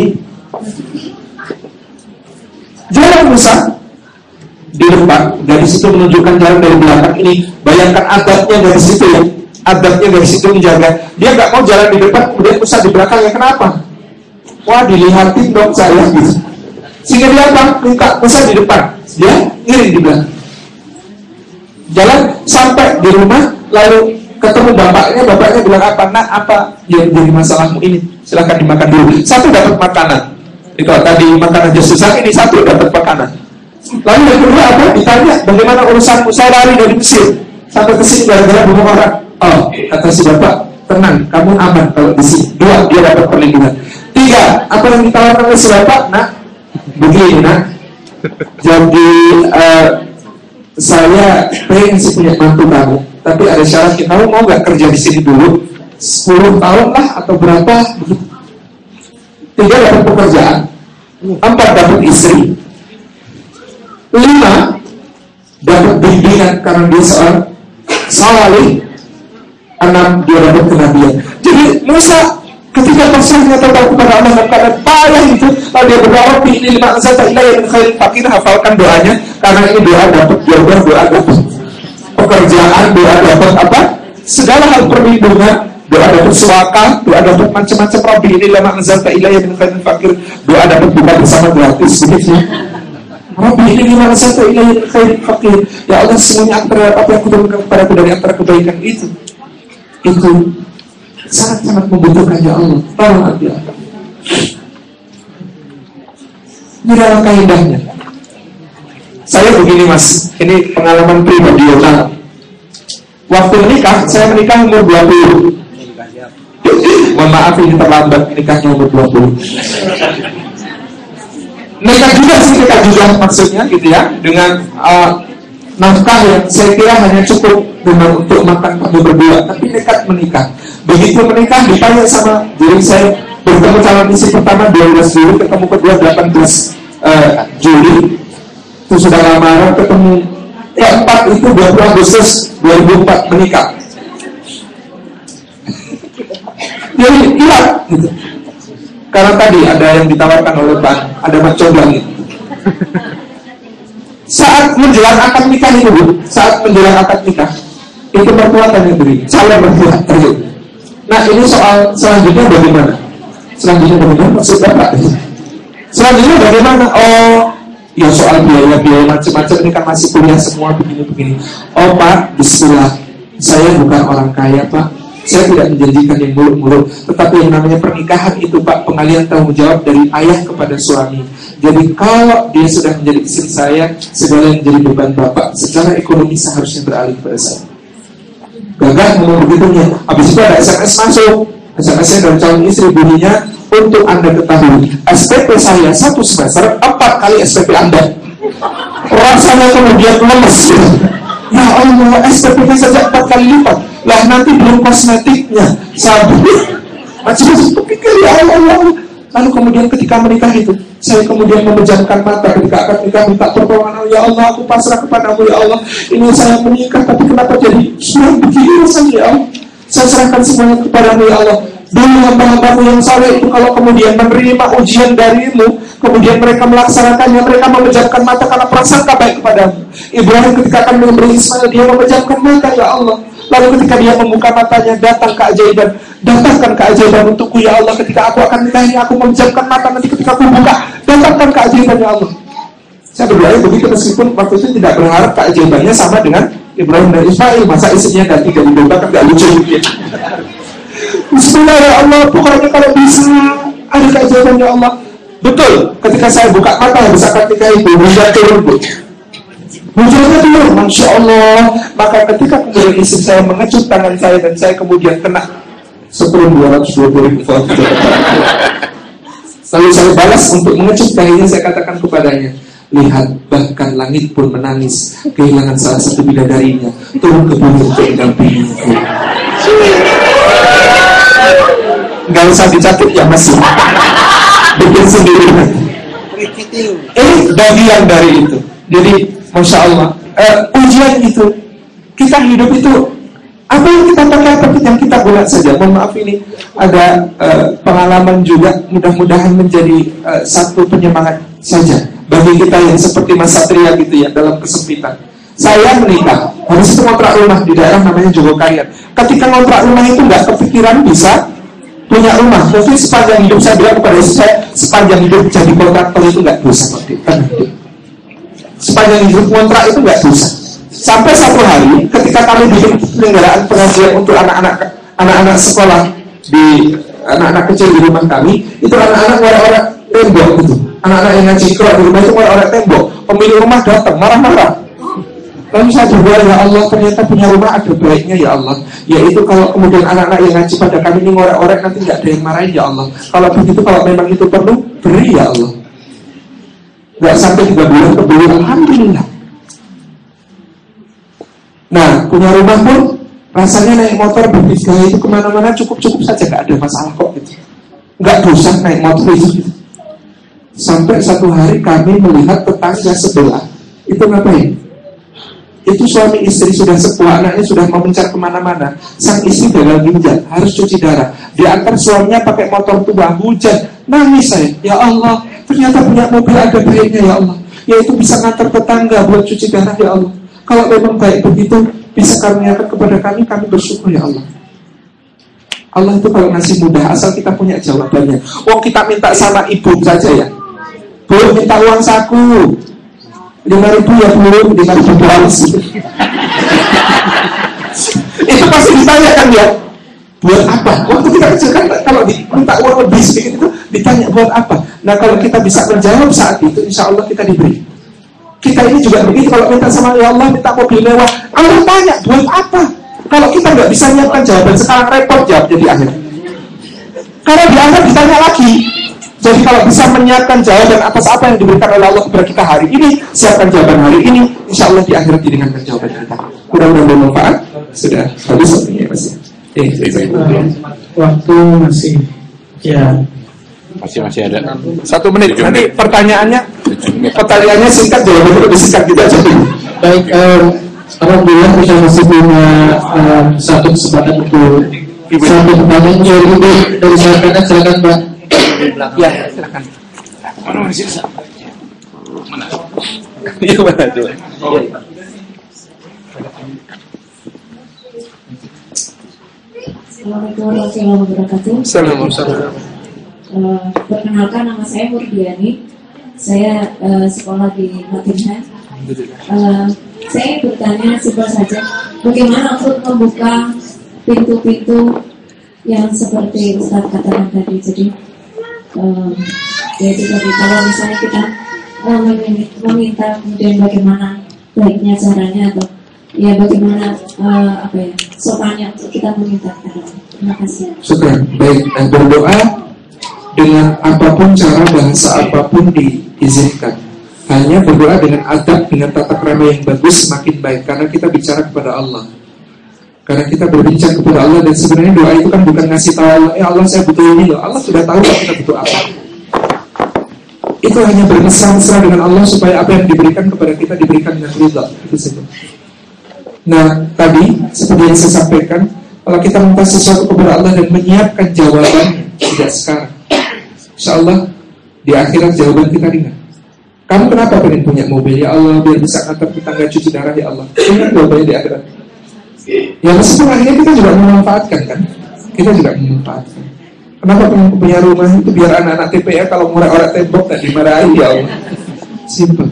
Jalan Musa di depan, dari situ menunjukkan jalan dari belakang ini. Bayangkan adabnya dari situ ya, adabnya dari situ menjaga. Dia nggak mau jalan di depan, kemudian Musa di belakang ya kenapa? Wah dilihatin dong saya gitu. Sehingga dia apa? Muka Musa di depan, dia ngiring di belakang. Jalan sampai di rumah, lalu ketemu bapaknya, bapaknya bilang apa? Nak apa yang jadi masalahmu ini? Silahkan dimakan dulu. Satu dapat makanan, itu tadi makan aja susah, ini satu dapat makanan. Lalu yang kedua apa? Ditanya, bagaimana urusanmu? Saya lari dari Mesir. Sampai ke sini gara-gara orang. Oh, kata si bapak, tenang, kamu aman kalau di sini. Dua, dia dapat perlindungan. Tiga, apa yang ditawarkan oleh si bapak? Nah, begini nak. Jadi uh, saya pengen sih punya mantu kamu, tapi ada syaratnya. Kamu mau nggak kerja di sini dulu? 10 tahun lah atau berapa? Tiga dapat pekerjaan, empat dapat istri, lima dapat bimbingan karena dia seorang salih, enam dia dapat kenabian. Jadi Musa ketika pasrahnya total kepada Allah karena payah itu lalu dia berdoa ini lima ansata ilayya min khairin fakir hafalkan doanya. Karena ini doa dapat jodoh doa dapat pekerjaan doa dapat apa? Segala hal perlindungan doa dapat suaka, doa dapat macam-macam Rabbi ini lama anzalta ilayya min khairin fakir, doa dapat buka bersama gratis begitu. Rabbi ini lama anzalta ilayya min khairin fakir. Ya Allah semuanya antara apa yang kuturunkan kepadaku dari antara kebaikan itu. Itu sangat-sangat membutuhkan ya Allah. Tolong hati Allah. Ini langkah indahnya. Saya begini mas, ini pengalaman pribadi ya. Waktu menikah, saya menikah umur 20 Mohon maaf ini terlambat nikahnya umur 20 Nikah juga sih nikah juga maksudnya gitu ya. Dengan uh, nafkah yang saya kira hanya cukup dengan untuk makan kamu berdua Tapi nekat menikah. Begitu menikah ditanya sama Jadi saya bertemu calon istri pertama 12 Juli Ketemu kedua 18 uh, Juli. Itu sudah lamaran ketemu. Ya 4 itu 20 Agustus 2004 menikah jadi hilang gitu. Karena tadi ada yang ditawarkan oleh Pak, ada Mas Comblang gitu. Saat menjelang akad nikah itu, Bu, saat menjelang akad nikah, itu perbuatan yang beri, calon berbuat terjadi. Nah ini soal selanjutnya bagaimana? Selanjutnya bagaimana? Maksud Bapak? Selanjutnya bagaimana? Oh, ya soal biaya-biaya macam-macam ini kan masih kuliah semua begini-begini. Oh Pak, Bismillah, saya bukan orang kaya Pak, saya tidak menjanjikan yang muluk-muluk, tetapi yang namanya pernikahan itu Pak pengalian tanggung jawab dari ayah kepada suami. Jadi kalau dia sudah menjadi istri saya, segala yang menjadi beban Bapak secara ekonomi seharusnya beralih kepada saya. Gagal ngomong begitunya. Habis itu ada SMS masuk. SMS-nya dari calon istri bunyinya, untuk anda ketahui SPP saya satu semester empat kali SPP anda rasanya kemudian lemes ya Allah SPP saja empat kali lipat lah nanti belum kosmetiknya sabar macam-macam pikir ya Allah, ya Allah lalu kemudian ketika menikah itu saya kemudian memejamkan mata ketika akan nikah minta pertolongan. Ya Allah aku pasrah kepadamu ya Allah. Ini saya menikah tapi kenapa jadi sudah begini rasanya ya Allah. Saya serahkan semuanya kepadamu ya Allah. Dulu hamba-hambamu yang saleh itu kalau kemudian menerima ujian darimu, kemudian mereka melaksanakannya, mereka memejamkan mata karena prasangka baik kepadamu. Ibrahim ketika akan memberi Ismail, dia memejamkan mata, ya Allah. Lalu ketika dia membuka matanya, datang keajaiban. Datangkan keajaiban untukku, ya Allah. Ketika aku akan nikahi, aku memejamkan mata. Nanti ketika aku buka, datangkan keajaiban, ya Allah. Saya berdoa begitu meskipun waktu itu tidak berharap keajaibannya sama dengan Ibrahim dan Ismail. Masa isinya dan tiga domba kan gak lucu gitu. Bismillah ya Allah, pokoknya kalau bisa ada keajaiban ya Allah. Betul, ketika saya buka mata bisa ketika itu hujan turun bu. Hujannya turun, masya Allah. Maka ketika kemudian istri saya mengecut tangan saya dan saya kemudian kena dua puluh ribu Lalu saya balas untuk mengecut kakinya saya katakan kepadanya, Lihat, bahkan langit pun menangis kehilangan salah satu bidadarinya turun ke bumi untuk mendampingiku. Gak usah dicatat ya masih bikin sendiri. Ini bagian dari itu. Jadi, masya Allah, uh, ujian itu kita hidup itu apa yang kita pakai apa yang kita guna saja. Mohon maaf ini ada uh, pengalaman juga. Mudah-mudahan menjadi uh, satu penyemangat saja bagi kita yang seperti Mas Satria gitu ya dalam kesempitan. Saya menikah, harus itu kontrak rumah di daerah namanya Jogokarian. Ketika kontrak rumah itu nggak kepikiran bisa punya rumah. Mungkin sepanjang hidup saya bilang kepada saya, sepanjang hidup jadi kontraktor itu nggak dosa kan Sepanjang hidup kontrak itu nggak dosa. Sampai satu hari, ketika kami bikin penyelenggaraan pengajian untuk anak-anak anak-anak sekolah di anak-anak kecil di rumah kami, itu anak-anak orang-orang tembok itu. Anak-anak yang ngaji di rumah itu orang-orang tembok. Pemilik rumah datang marah-marah Lalu saya berdoa ya Allah ternyata punya rumah ada baiknya ya Allah Yaitu kalau kemudian anak-anak yang ngaji pada kami ini ngorek-orek nanti nggak ada yang marahin ya Allah Kalau begitu kalau memang itu perlu beri ya Allah Gak sampai tiga bulan kebeli Alhamdulillah Nah punya rumah pun rasanya naik motor bertiga itu ke mana-mana cukup-cukup saja gak ada masalah kok gitu Gak dosa naik motor itu gitu. Sampai satu hari kami melihat tetangga sebelah Itu ngapain? itu suami istri sudah sepuh, anaknya sudah mau mencar ke mana-mana. Sang istri gagal ginjal, harus cuci darah. Diantar suaminya pakai motor tua, hujan, nangis saya. Ya Allah, ternyata punya mobil ada baiknya ya Allah. Yaitu bisa ngantar tetangga buat cuci darah ya Allah. Kalau memang baik begitu, bisa kami karuniakan kepada kami, kami bersyukur ya Allah. Allah itu kalau ngasih mudah, asal kita punya jawabannya. Oh kita minta sama ibu saja ya. Bu, minta uang saku lima ribu ya belum lima ribu dolar itu pasti ditanya kan ya buat apa waktu kita kecil kan kalau minta uang lebih sedikit itu ditanya buat apa? Nah kalau kita bisa menjawab saat itu insya Allah kita diberi. Kita ini juga begitu kalau minta sama ya Allah minta mobil mewah Allah tanya buat apa? Kalau kita nggak bisa nyiapkan jawaban sekarang repot jawab jadi akhir. Karena di akhir ditanya lagi. Jadi kalau bisa menyiapkan jawaban atas apa yang diberikan oleh Allah kepada kita hari ini, siapkan jawaban hari ini, insya Allah di akhirat didengarkan jawaban kita. Mudah-mudahan bermanfaat. Sudah habis waktunya ya, Mas. Eh, waktu masih ya masih masih ada satu menit. Nanti pertanyaannya pertanyaannya singkat jawabannya lebih singkat kita aja. Baik, um, alhamdulillah kita masih punya um, satu kesempatan untuk satu pertanyaan dari dari saya silakan Mbak belakang. Ya, silakan. Mana masih bisa? Mana? Iya mana tuh? Assalamualaikum warahmatullahi wabarakatuh. Assalamualaikum. Uh, perkenalkan nama saya Murdiani. Saya uh, sekolah di Nottingham. Uh, saya bertanya simpel saja, bagaimana untuk membuka pintu-pintu yang seperti Ustaz katakan tadi. Jadi um, yaitu tadi kalau misalnya kita um, meminta kemudian bagaimana baiknya caranya atau ya bagaimana uh, apa ya sopannya untuk kita meminta terima kasih sudah baik dan berdoa dengan apa pun cara bahasa apa pun diizinkan. Hanya berdoa dengan adab, dengan tata krama yang bagus semakin baik karena kita bicara kepada Allah. Karena kita berbicara kepada Allah dan sebenarnya doa itu kan bukan ngasih tahu Allah, eh Allah saya butuh ini loh. Allah sudah tahu kita butuh apa. Itu hanya bermesra-mesra dengan Allah supaya apa yang diberikan kepada kita diberikan dengan ridha. Nah, tadi seperti yang saya sampaikan, kalau kita minta sesuatu kepada Allah dan menyiapkan jawaban tidak sekarang, Insya Allah di akhirat jawaban kita ringan. Kamu kenapa pengen punya mobil? Ya Allah biar bisa ngantar tetangga cuci darah ya Allah. Ingat jawabannya di akhirat. Ya meskipun akhirnya kita juga memanfaatkan kan. Kita juga memanfaatkan. Kenapa pengen punya rumah itu biar anak-anak TPA kalau murah orang tembok dan dimarahi ya Allah. Simpel.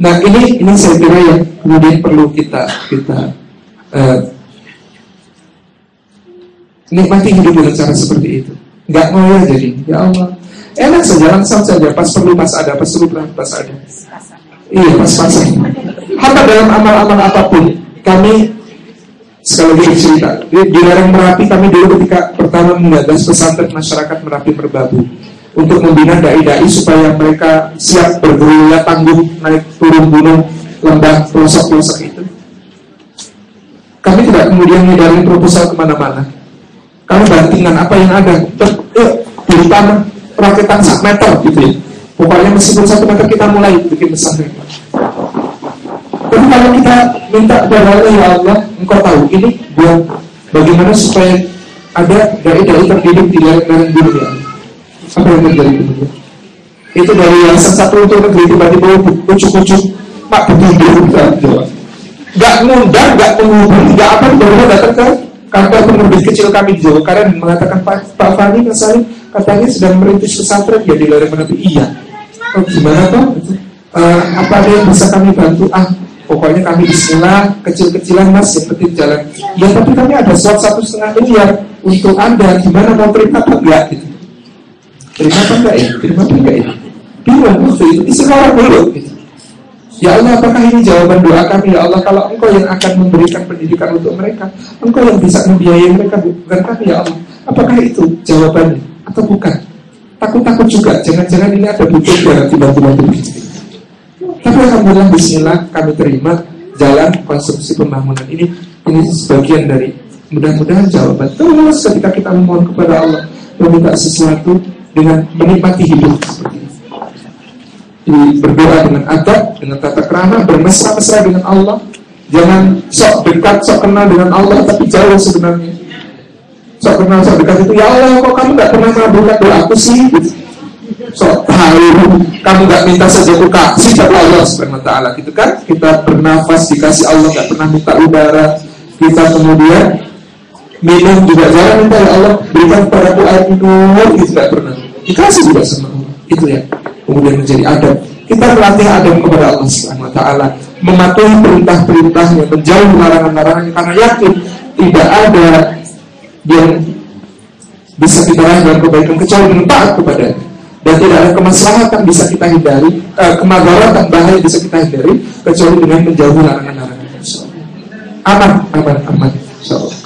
Nah ini ini saya kira yang kemudian perlu kita kita uh, nikmati hidup dengan cara seperti itu. Gak mau ya jadi, ya Allah. Enak saja, langsung saja, pas perlu pas ada, pas perlu pas ada. Iya, pas pas Harta dalam amal-amal apa pun, kami sekali lagi cerita di, di lereng Merapi kami dulu ketika pertama menggagas pesantren masyarakat Merapi Merbabu untuk membina dai-dai supaya mereka siap bergerilya tangguh naik turun gunung lembah pelosok-pelosok itu. Kami tidak kemudian ngedarin proposal ke mana-mana kamu bantingan apa yang ada terus yuk di rakitan meter gitu ya. Pokoknya meskipun satu meter kita mulai bikin pesantren tapi kalau kita minta kepada Allah ya Allah engkau tahu ini buat bagaimana supaya ada dai-dai terdidik di lereng gunung ya apa yang terjadi itu dari yang satu untuk negeri tiba-tiba kucuk-kucuk pak begitu gak ngundang, gak menghubungi, gak apa, baru datang ke kantor penerbit kecil kami di Jawa Barat mengatakan Pak, Pak Fani Nasari katanya sedang merintis pesantren ya di lereng Merapi. Iya. Oh, gimana toh? Uh, apa ada yang bisa kami bantu? Ah, pokoknya kami Bismillah kecil-kecilan mas yang penting jalan. Ya tapi kami ada suap satu setengah miliar untuk anda. Gimana mau terima apa enggak? Gitu. Terima apa enggak ya? Terima apa enggak ya? Bingung waktu itu. Isi orang dulu. Gitu. Ya Allah, apakah ini jawaban doa kami? Ya Allah, kalau Engkau yang akan memberikan pendidikan untuk mereka, Engkau yang bisa membiayai mereka, bukan kami, ya Allah. Apakah itu jawabannya atau bukan? Takut-takut juga, jangan-jangan ini ada butuh yang tiba-tiba. Tapi Alhamdulillah, Bismillah, kami terima jalan konstruksi pembangunan ini. Ini sebagian dari mudah-mudahan jawaban. Terus ketika kita memohon kepada Allah, meminta sesuatu dengan menikmati hidup ini berdoa dengan adab, dengan tata kerama, bermesra-mesra dengan Allah. Jangan sok dekat, sok kenal dengan Allah, tapi jauh sebenarnya. Sok kenal, sok dekat itu, ya Allah, kok kamu gak pernah mengabulkan doa aku sih? Sok tahu, kamu gak minta saja aku kasih kepada Allah subhanahu wa gitu kan? Kita bernafas dikasih Allah, gak pernah minta udara. Kita kemudian minum juga jangan minta ya Allah berikan aku air minum itu gak pernah dikasih juga sama Allah itu ya kemudian menjadi adab. Kita melatih adab kepada Allah Subhanahu wa taala, mematuhi perintah-perintahnya, menjauhi larangan-larangannya karena yakin tidak ada yang bisa kita raih dalam kebaikan kecuali dengan taat kepada dan tidak ada kemaslahatan bisa kita hindari, eh, kemadaratan bahaya bisa kita hindari kecuali dengan menjauhi larangan-larangan. Aman, aman, aman. Insyaallah.